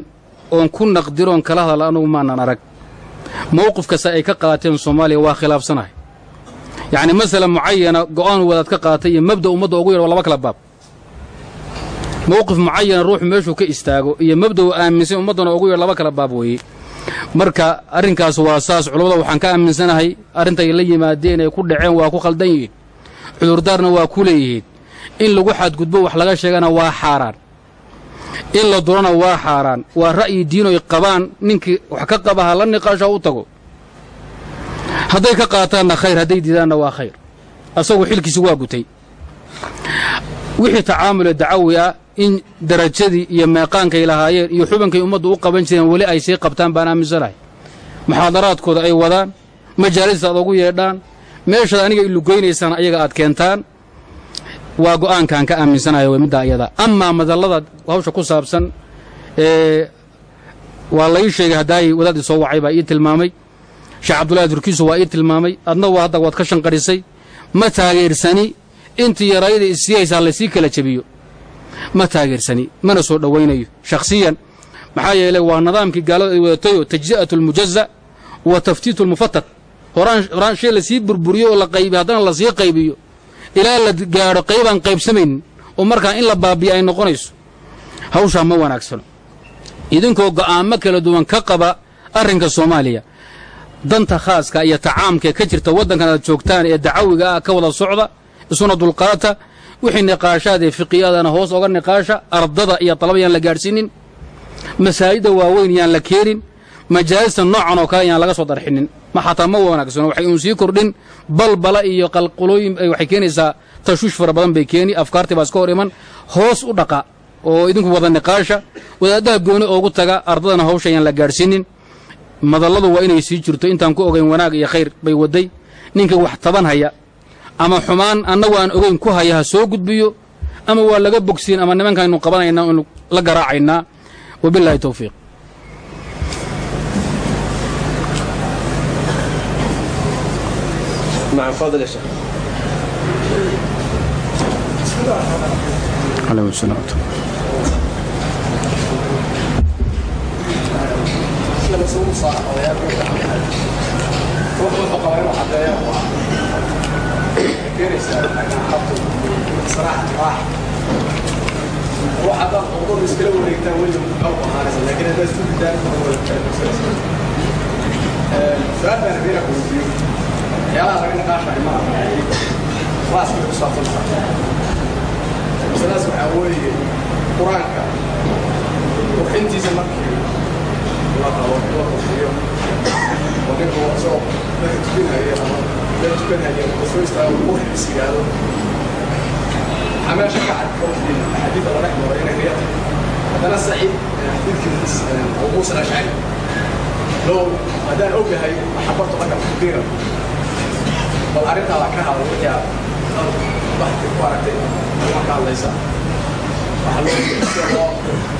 oon ku naqdiroon kala hadal anugu maanan arag. Mowqif kasta ay ka qaateen soomaaliya waa khilaafsanahay. Yacni masala mucayana go'aan wadaad ka qaatay iyo mabda ummadda ugu yeedh waa laba kala baab mowqif mucayana ruuxu meeshuu ka istaago iyo mabda uu aaminsan ummaddana ugu yeedh laba kala baab weeye. Marka arrinkaas waa saas culammada waxaan ka aaminsanahay arrintay la yimaadeen ay ku dhaceen waa ku khaldan yihiin. Cudurdaarna waa ku leeyihiin. In lagu xadgudbo wax laga sheegana waa xaaraan. In la durana waa xaaraan. Waa ra'yi diinoy qabaan. Ninkii wax ka qaba ha la niqaasha u tago. Hadday ka qaataanna khayr hadday diidaanna waa khayr. Asagu xilkiisi waa gutay. Wixii tacaamule dacawi ah in darajadii iyo meeqaankay lahaayeen iyo xubankay ummaddu u qaban jireen weli ay sii qabtaan baan aaminsanahay. Muxaadaraadkooda ay wadaan majaalista aad ugu yeedhaan meeshaad aniga ilugeynaysaan ayaga aad keentaan waa go'aankaan ka aaminsanayo w middaa iyada. Amaa madallada hawsha ku saabsan ee waa la ii sheegay haddaayay wadaad i soo wacay baa ii tilmaamay. Sheekh cabdullahi durkiisu waa ii tilmaamay. Adna hadda waad ka shanqadhisay ma taageersani. Intii yarayada isiyaysaa laysii kala jebiyo ma taageersani mana soo dhowaynayo shakhsiyan. Maxaa yeelay waa nidaamkii gaalada ay wadatayoo tajzi'atu almujaza wa taftiitu almufatat horaan horaan shay la sii burburiyo oo la qaybiyo haddana la sii qaybiyo ilaa la gaadho qaybaan qaybsamaynin oo markaa in la baabiya ay noqonayso hawshaa ma wanaagsano. Idinkoo go'aamo kala duwan ka qaba arrinka soomaaliya. Danta khaaska iyo tacaamkaee ka jirta waddankan aad joogtaan ee dacawiga ah ka wada socda isuna dulqaata wixii niqaashaad ee fiqiyaadana hoos oga niqaasha ardada iyo dalaba yaan la gaadhsiinin masaajidda waaweyn yaan la keenin majaalista noocan oo kale yaan laga soo darxinin. Ma xataa ma wanaagsano waxay uun sii kordhin balbala iyo qalqulooyin waxay keenaysaa tashwiish fara badan bay keeni afkaartii baa iska hor iman. Hoos u dhaqa oo idinku wada niqaasha wadaaddaha gooni oogu taga ardadana hawsha yaan la gaadhsiinin. Madalladu waa inay sii jirto intaan ku ogayn wanaag iyo khayr bay wadday ninka wax taban haya ama xumaan annagu aan ogayn ku haya ha soo gudbiyo ama waa laga bogsiin ama nimankaynu qabanaynaa inu la garaacaynaa. Wabillahi towfiiq فكريسة أنا أحطه صراحة راحة وحبا أقول مسكرة وليتا وليهم أول مهارس لكن هذا سوء دائما هو سؤال ما نبينا كوزيو يا ربنا قاشا عمار واسم بصوت الله مسلاس معاولي قرآنك وحنتي زمكي الله الله الله ومنه وصوب لكن تبينها هي الله ninku isagoo dadka tukanaya ama dad tukanaya oo soo istaago qurxis yidhaahdo حماشة قاعد في الحديث الله رحمه الله إنك يأتي هذا سعيد حديث أبو موسى الأشعري لو هذا أوجه هاي حبرت لك كثيرا بل أردت على كها ويا ضحك كوارتي ما كان ليس وحلو الله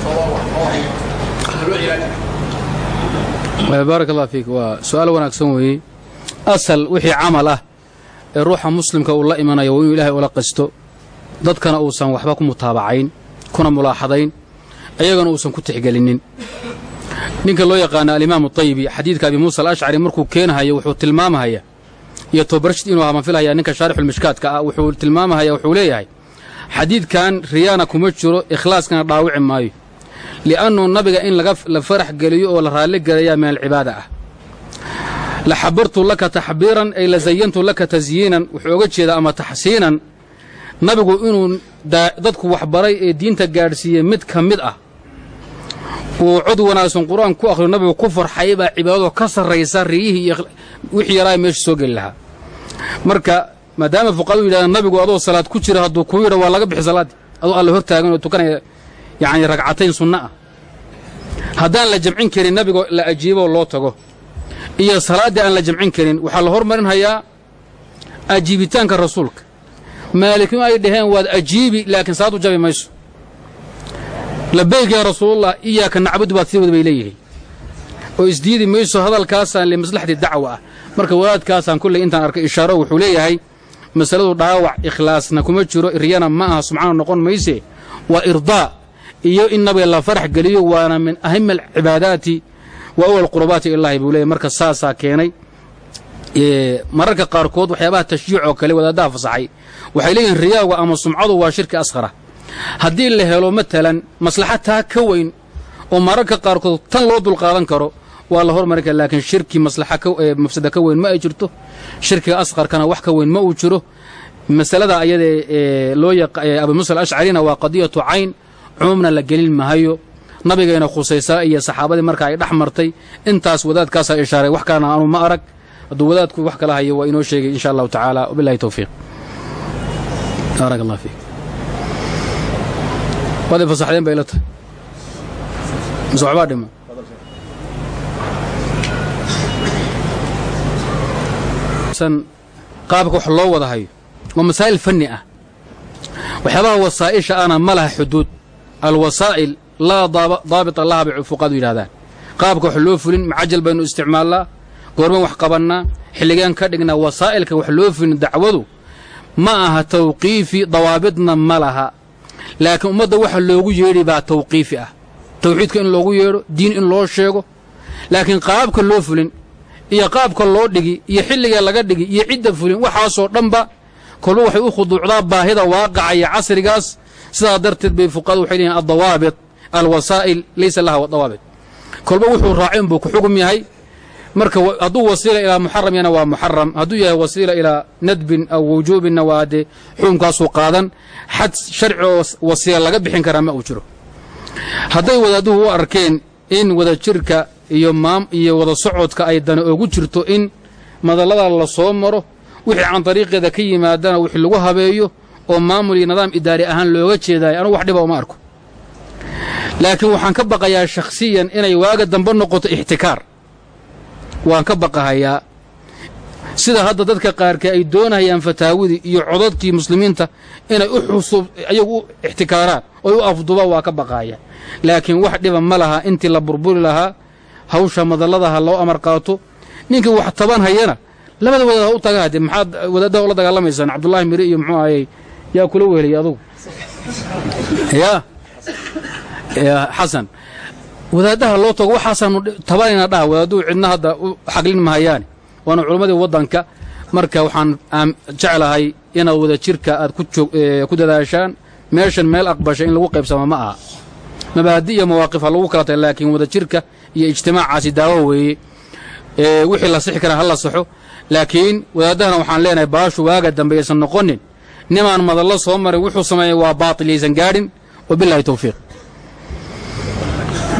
صلى الله عليه baarak allah fiik waa su-aal wanaagsan weeye asal wixii camal ah ee ruuxa muslimka uu la imanayo waa inuu ilaahay ula qasto dadkana uusan waxba ku mutaabacayn kuna mulaaxadayn ayagana uusan ku tixgelinin. Ninka loo yaqaana alimaamu tayibi xadiidka abi muusa alashcari markuu keenahayo wuxuu tilmaamahaya iyo tobarshid inuu hamafilhaya ninka shaarixulmishkaadka ah wuxuu tilmaamahaya wuxuu leeyahay xadiidkan riyaana kuma jiro ikhlaaskana dhaawici maayo li'annu nabiga in la farax geliyo oo la raalli gelayaa min alcibaada ah la xabartu laka taxbiiran ay la zayantu laka tasyiinan wuxuu oga jeedaa ama taxsiinan nabigu inuu dadku waxbaray ee diinta gaadhsiiyey mid ka mid ah. Uu cod wanaagsan qur'aan ku akhriyo nabigu ku farxay baa cibaadado ka sarraysa riyihii iyo wixii yaraa meesha soo geli lahaa. Marka maadaama fuqaadu yidhahdaan nabigu adoo salaad ku jira hadduu kuu yidha waa laga bixi salaaddii adoo alla hor oo tukanaya yacni ragcatayn sunno ah. Haddaan la jamcin karin nabigoo la ajiiboo loo tago iyo salaaddii aan la jamcin karin waxaa la hormarinhayaa ajiibitaanka rasuulka. Maalikiin ay dhaheen waad ajiibi laakiin salaad u jabi mayso. Labayk yaa rasuulallah iyaaka nacbudu baad sii wada bay leeyihiin oo isdiidi mayso hadalkaasaan limaslaxati dacwa ah. Marka wadaadkaasaan kulley intaan arkay ishaaro wuxuu leeyahay masaladu dhaawac ikhlaasna kuma jiro riyana ma aha subxaana noqon mayse. Waa irdaa iyo in nabiga la farax geliyo waana min ahima alcibaadaati wa awal qurubaati ilaahi buu leeyahy marka saasaa keenay. Mararka qaarkood waxyaabaha tashjiic oo kale wadaaddaha fasaxay waxay leeyihiin riyaagu ama sumcadu waa shirki askhara haddii la helo matalan maslaxa taa ka weyn oo mararka qaarkood tan loo dulqaadan karo waa la hormari kara laakiin shirki mafsada ka weyn ma ay jirto. Shirkiga asqarkana wax ka weyn ma uu jiro. Masalada ayadee loo abu muusa alashcarina waa qadiyatu cayn cumuumna la gelin mahayo nabigayna khusaysaa iyo saxaabadii marka ay dhex martay intaas wadaadkaasaa ishaaray wax kalena aanu ma arag. Hadduu wadaadku wax kala hayo waa inoo sheegay insha allahu tacaala. Wabilahi towfiiq baarak allah fiik. Waad fasaxdeen bay ila tahay. Mise waxbaa dhima qaabka wax loo wada hayo waa masaa'il fanni ah. Waxyaabaha wasaa'isha ana ma laha xuduud. Alwasaa'il laa daabita laha bay fuqaadu yidhahdaan. Qaabka wax loo fulin macajal baynu isticmaalnaa goorman wax qabannaa xilligeen ka dhignaa wasaa'ilka wax loo fulin dacwadu ma aha tawqiifi dawaabidna ma laha. Laakiin ummadda waxa loogu yeedhi baa tawqiifi ah. Tawxiidka in loogu yeedho diin in loo sheego. Laakiin qaabka loo fulin iyo qaabka loo dhigi iyo xilliga laga dhigi iyo cidda fulin waxaasoo dhanba kolba waxay u khuduucdaa baahida waaqaca iyo casrigaas. Sidaa darteed bay fuqaadu waxay leeyihiin addawaabit alwasaa'il laysa laha dawaabit. Kolba wuxuu raacin buu ku xugum yahay. Marka hadduu wasiila ilaa muxaram yana waa muxaram hadduu yahay wasiila ilaa nadbin aw wujuubinna waa dee xukunkaasuu qaadan. Xad sharci oo was- wasiila laga bixin karaa ma uu jiro. Hadday wadaaduhu u arkeen in wada jirka iyo wada socodka ay dana ugu jirto in madallada la soo maro wixii can dariiqeeda ka yimaadana wixii lagu habeeyo oo maamul iyo nidaam idaari ahaan looga jeedayo anugu wax dhiba uma arko laakiin waxaan ka baqayaa shakhsiyan inay waaga dambe noqoto ixtikaar. Waan ka baqahayaa. Sida hadda dadka qaarkii ay doonayaan fataawidii iyo codadkii muslimiinta inay u xusub ayagu u ixtikaaraan oy u afdubaan waa ka baqahaya laakiin wax dhiba ma laha intii la burburi lahaa hawsha madalladaha loo amar qaato ninkii wax taban hayana labada wadaad u taga hadde maxaad wadaadaha ula dagaalamaysaan cabdullaahi miri iyo muxuu ahayey yaa kula weheliyay adugu. Yaa xasan wadaadaha loo tago waxaasaanu tabanayna dhaha wadaaduhu cidna hadda u xaglin mahayaane waana culammadii waddanka. Marka waxaan jeclahay inaad wada jirka aad ku dadaashaan. Meeshan meel aqbasha in lagu qaybsamo ma aha. Mabaadi iyo mawaaqif ha lagu kala tahay laakiin wada jirka iyo ijtimaacaasi daawo weeye. Ee, wixii la sixi karaa ha la saxo. Laakiin wadaadahana waxaan leenahay baashu waaga dambe aysan noqonin. Nimaan madallo soo marin wuxuu sameeyey waa baatil yaysan gaadhin. Wabillahi towfiiq